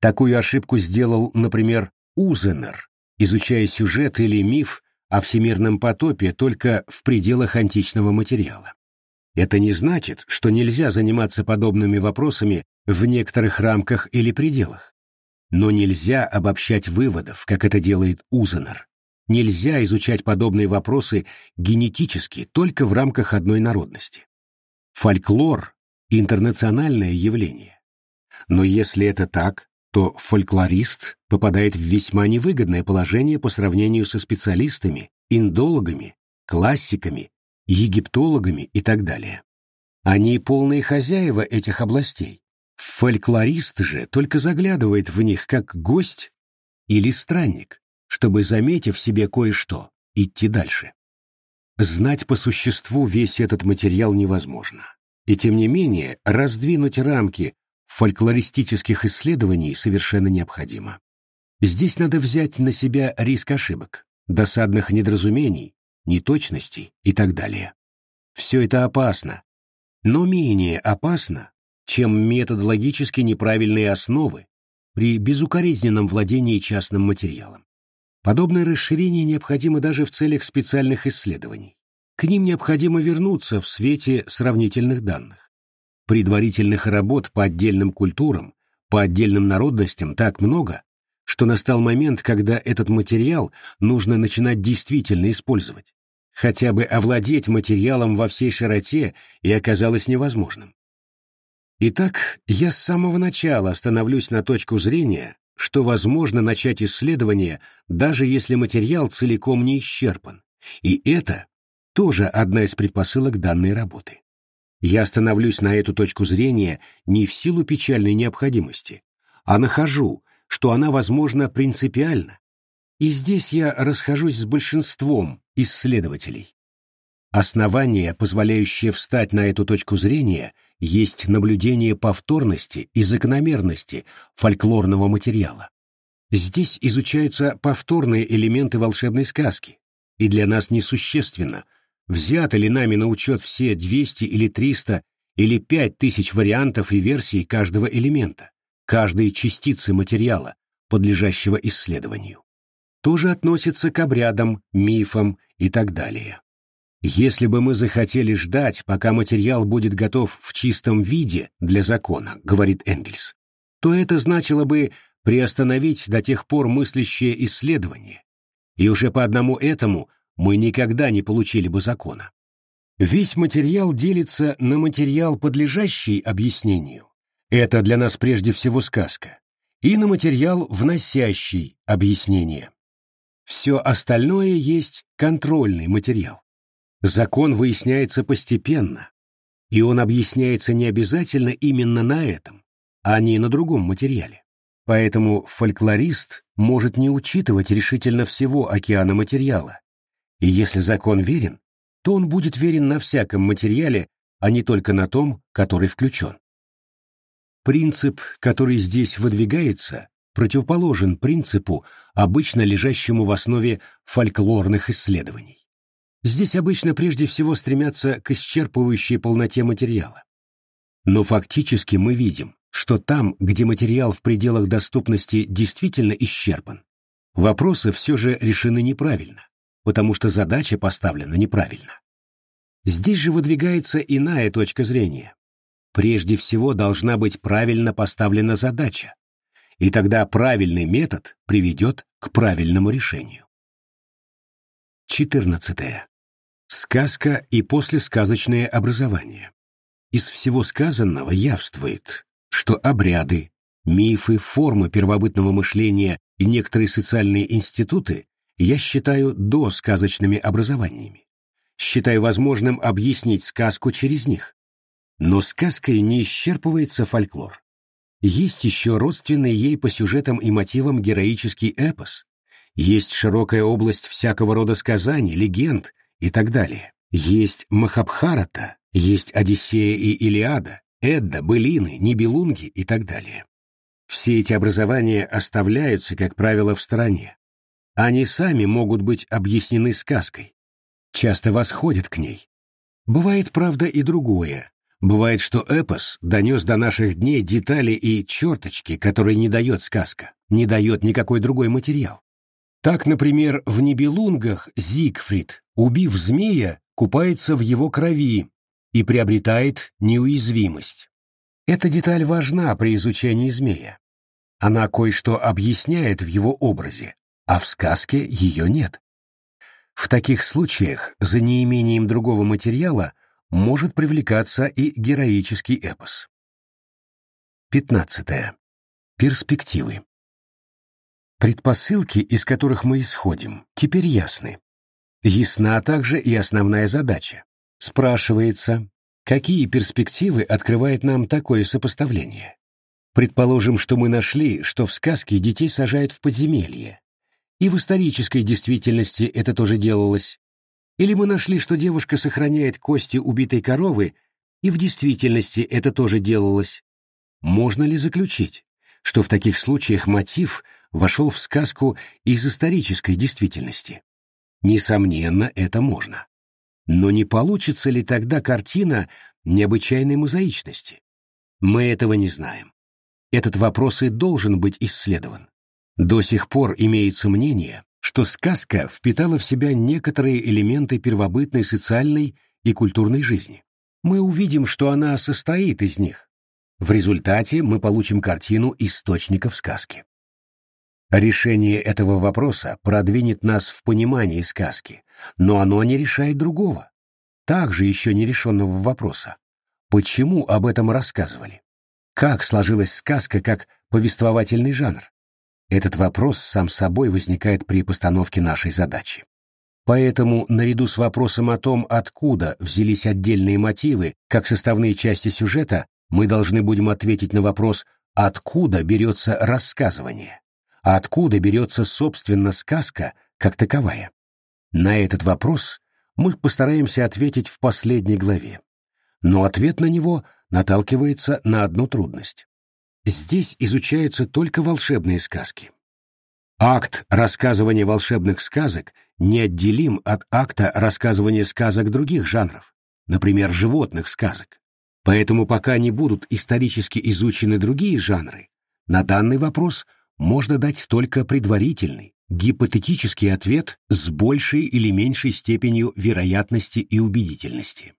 Такую ошибку сделал, например, Узенер, изучая сюжет или миф о всемирном потопе только в пределах античного материала. Это не значит, что нельзя заниматься подобными вопросами в некоторых рамках или пределах. Но нельзя обобщать выводов, как это делает Узенер. Нельзя изучать подобные вопросы генетически только в рамках одной народности. Фольклор – интернациональное явление. Но если это так, то фольклорист попадает в весьма невыгодное положение по сравнению со специалистами, индологами, классиками, египтологами и так далее. Они полные хозяева этих областей. Фольклорист же только заглядывает в них как гость или странник чтобы, заметив себе кое-что, идти дальше. Знать по существу весь этот материал невозможно. И тем не менее, раздвинуть рамки фольклористических исследований совершенно необходимо. Здесь надо взять на себя риск ошибок, досадных недоразумений, неточностей и так далее. Все это опасно, но менее опасно, чем методологически неправильные основы при безукоризненном владении частным материалом. Подобное расширение необходимо даже в целях специальных исследований. К ним необходимо вернуться в свете сравнительных данных. Предварительных работ по отдельным культурам, по отдельным народностям так много, что настал момент, когда этот материал нужно начинать действительно использовать. Хотя бы овладеть материалом во всей широте и оказалось невозможным. Итак, я с самого начала остановлюсь на точку зрения, что возможно начать исследование, даже если материал целиком не исчерпан. И это тоже одна из предпосылок данной работы. Я остановлюсь на эту точку зрения не в силу печальной необходимости, а нахожу, что она возможна принципиально. И здесь я расхожусь с большинством исследователей. Основание, позволяющее встать на эту точку зрения, есть наблюдение повторности и закономерности фольклорного материала. Здесь изучаются повторные элементы волшебной сказки, и для нас несущественно, взяты ли нами на учет все 200 или 300 или 5000 вариантов и версий каждого элемента, каждой частицы материала, подлежащего исследованию. Тоже относится к обрядам, мифам и так далее. Если бы мы захотели ждать, пока материал будет готов в чистом виде для закона, говорит Энгельс, то это значило бы приостановить до тех пор мыслящее исследование, и уже по одному этому мы никогда не получили бы закона. Весь материал делится на материал, подлежащий объяснению, это для нас прежде всего сказка, и на материал, вносящий объяснение. Все остальное есть контрольный материал. Закон выясняется постепенно, и он объясняется не обязательно именно на этом, а не на другом материале. Поэтому фольклорист может не учитывать решительно всего океана материала, и если закон верен, то он будет верен на всяком материале, а не только на том, который включен. Принцип, который здесь выдвигается, противоположен принципу, обычно лежащему в основе фольклорных исследований. Здесь обычно прежде всего стремятся к исчерпывающей полноте материала. Но фактически мы видим, что там, где материал в пределах доступности действительно исчерпан, вопросы все же решены неправильно, потому что задача поставлена неправильно. Здесь же выдвигается иная точка зрения. Прежде всего должна быть правильно поставлена задача, и тогда правильный метод приведет к правильному решению. 14. Сказка и послесказочное образование. Из всего сказанного явствует, что обряды, мифы, формы первобытного мышления и некоторые социальные институты я считаю досказочными образованиями. Считаю возможным объяснить сказку через них. Но сказкой не исчерпывается фольклор. Есть еще родственный ей по сюжетам и мотивам героический эпос. Есть широкая область всякого рода сказаний, легенд, и так далее. Есть Махабхарата, есть Одиссея и Илиада, Эдда, былины, нибелунги и так далее. Все эти образования оставляются, как правило, в стороне. Они сами могут быть объяснены сказкой, часто восходят к ней. Бывает, правда, и другое. Бывает, что эпос донес до наших дней детали и черточки, которые не дает сказка, не дает никакой другой материал. Так, например, в Нибелунгах Зигфрид, убив змея, купается в его крови и приобретает неуязвимость. Эта деталь важна при изучении змея. Она кое-что объясняет в его образе, а в сказке ее нет. В таких случаях за неимением другого материала может привлекаться и героический эпос. 15. Перспективы. Предпосылки, из которых мы исходим, теперь ясны. Ясна также и основная задача. Спрашивается, какие перспективы открывает нам такое сопоставление? Предположим, что мы нашли, что в сказке детей сажают в подземелье. И в исторической действительности это тоже делалось. Или мы нашли, что девушка сохраняет кости убитой коровы, и в действительности это тоже делалось. Можно ли заключить, что в таких случаях мотив вошел в сказку из исторической действительности? Несомненно, это можно. Но не получится ли тогда картина необычайной мозаичности? Мы этого не знаем. Этот вопрос и должен быть исследован. До сих пор имеется мнение, что сказка впитала в себя некоторые элементы первобытной социальной и культурной жизни. Мы увидим, что она состоит из них. В результате мы получим картину источников сказки. Решение этого вопроса продвинет нас в понимании сказки, но оно не решает другого, также еще нерешенного вопроса. Почему об этом рассказывали? Как сложилась сказка как повествовательный жанр? Этот вопрос сам собой возникает при постановке нашей задачи. Поэтому, наряду с вопросом о том, откуда взялись отдельные мотивы, как составные части сюжета, мы должны будем ответить на вопрос, откуда берется рассказывание, а откуда берется, собственно, сказка как таковая. На этот вопрос мы постараемся ответить в последней главе. Но ответ на него наталкивается на одну трудность. Здесь изучаются только волшебные сказки. Акт рассказывания волшебных сказок неотделим от акта рассказывания сказок других жанров, например, животных сказок. Поэтому пока не будут исторически изучены другие жанры, на данный вопрос можно дать только предварительный, гипотетический ответ с большей или меньшей степенью вероятности и убедительности.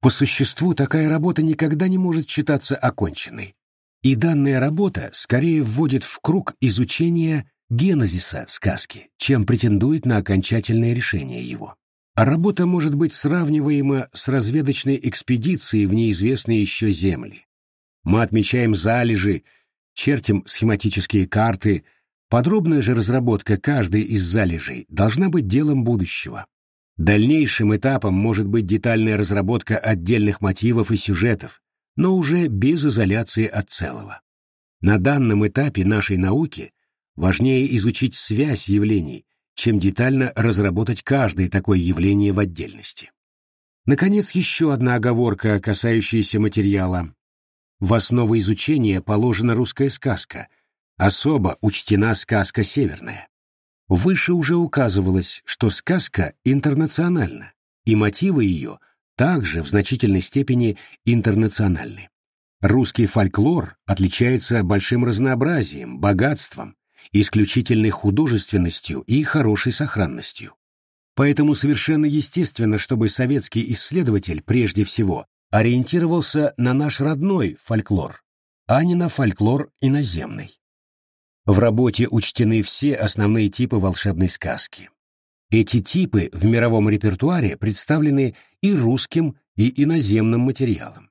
По существу такая работа никогда не может считаться оконченной, и данная работа скорее вводит в круг изучения генезиса сказки, чем претендует на окончательное решение его. А работа может быть сравниваема с разведочной экспедицией в неизвестные еще земли. Мы отмечаем залежи, чертим схематические карты, подробная же разработка каждой из залежей должна быть делом будущего. Дальнейшим этапом может быть детальная разработка отдельных мотивов и сюжетов, но уже без изоляции от целого. На данном этапе нашей науки важнее изучить связь явлений, чем детально разработать каждое такое явление в отдельности. Наконец, еще одна оговорка, касающаяся материала. В основу изучения положена русская сказка, особо учтена сказка северная. Выше уже указывалось, что сказка интернациональна, и мотивы ее также в значительной степени интернациональны. Русский фольклор отличается большим разнообразием, богатством, исключительной художественностью и хорошей сохранностью. Поэтому совершенно естественно, чтобы советский исследователь прежде всего ориентировался на наш родной фольклор, а не на фольклор иноземный. В работе учтены все основные типы волшебной сказки. Эти типы в мировом репертуаре представлены и русским, и иноземным материалом.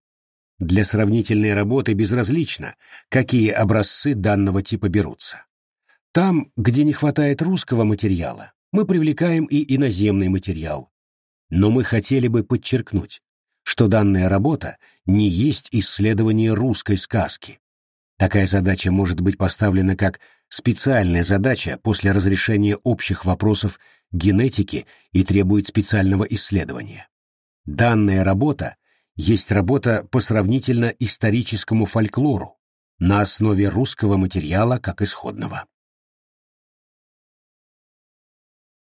Для сравнительной работы безразлично, какие образцы данного типа берутся. Там, где не хватает русского материала, мы привлекаем и иноземный материал. Но мы хотели бы подчеркнуть, что данная работа не есть исследование русской сказки. Такая задача может быть поставлена как специальная задача после разрешения общих вопросов генетики и требует специального исследования. Данная работа Есть работа по сравнительно историческому фольклору на основе русского материала как исходного.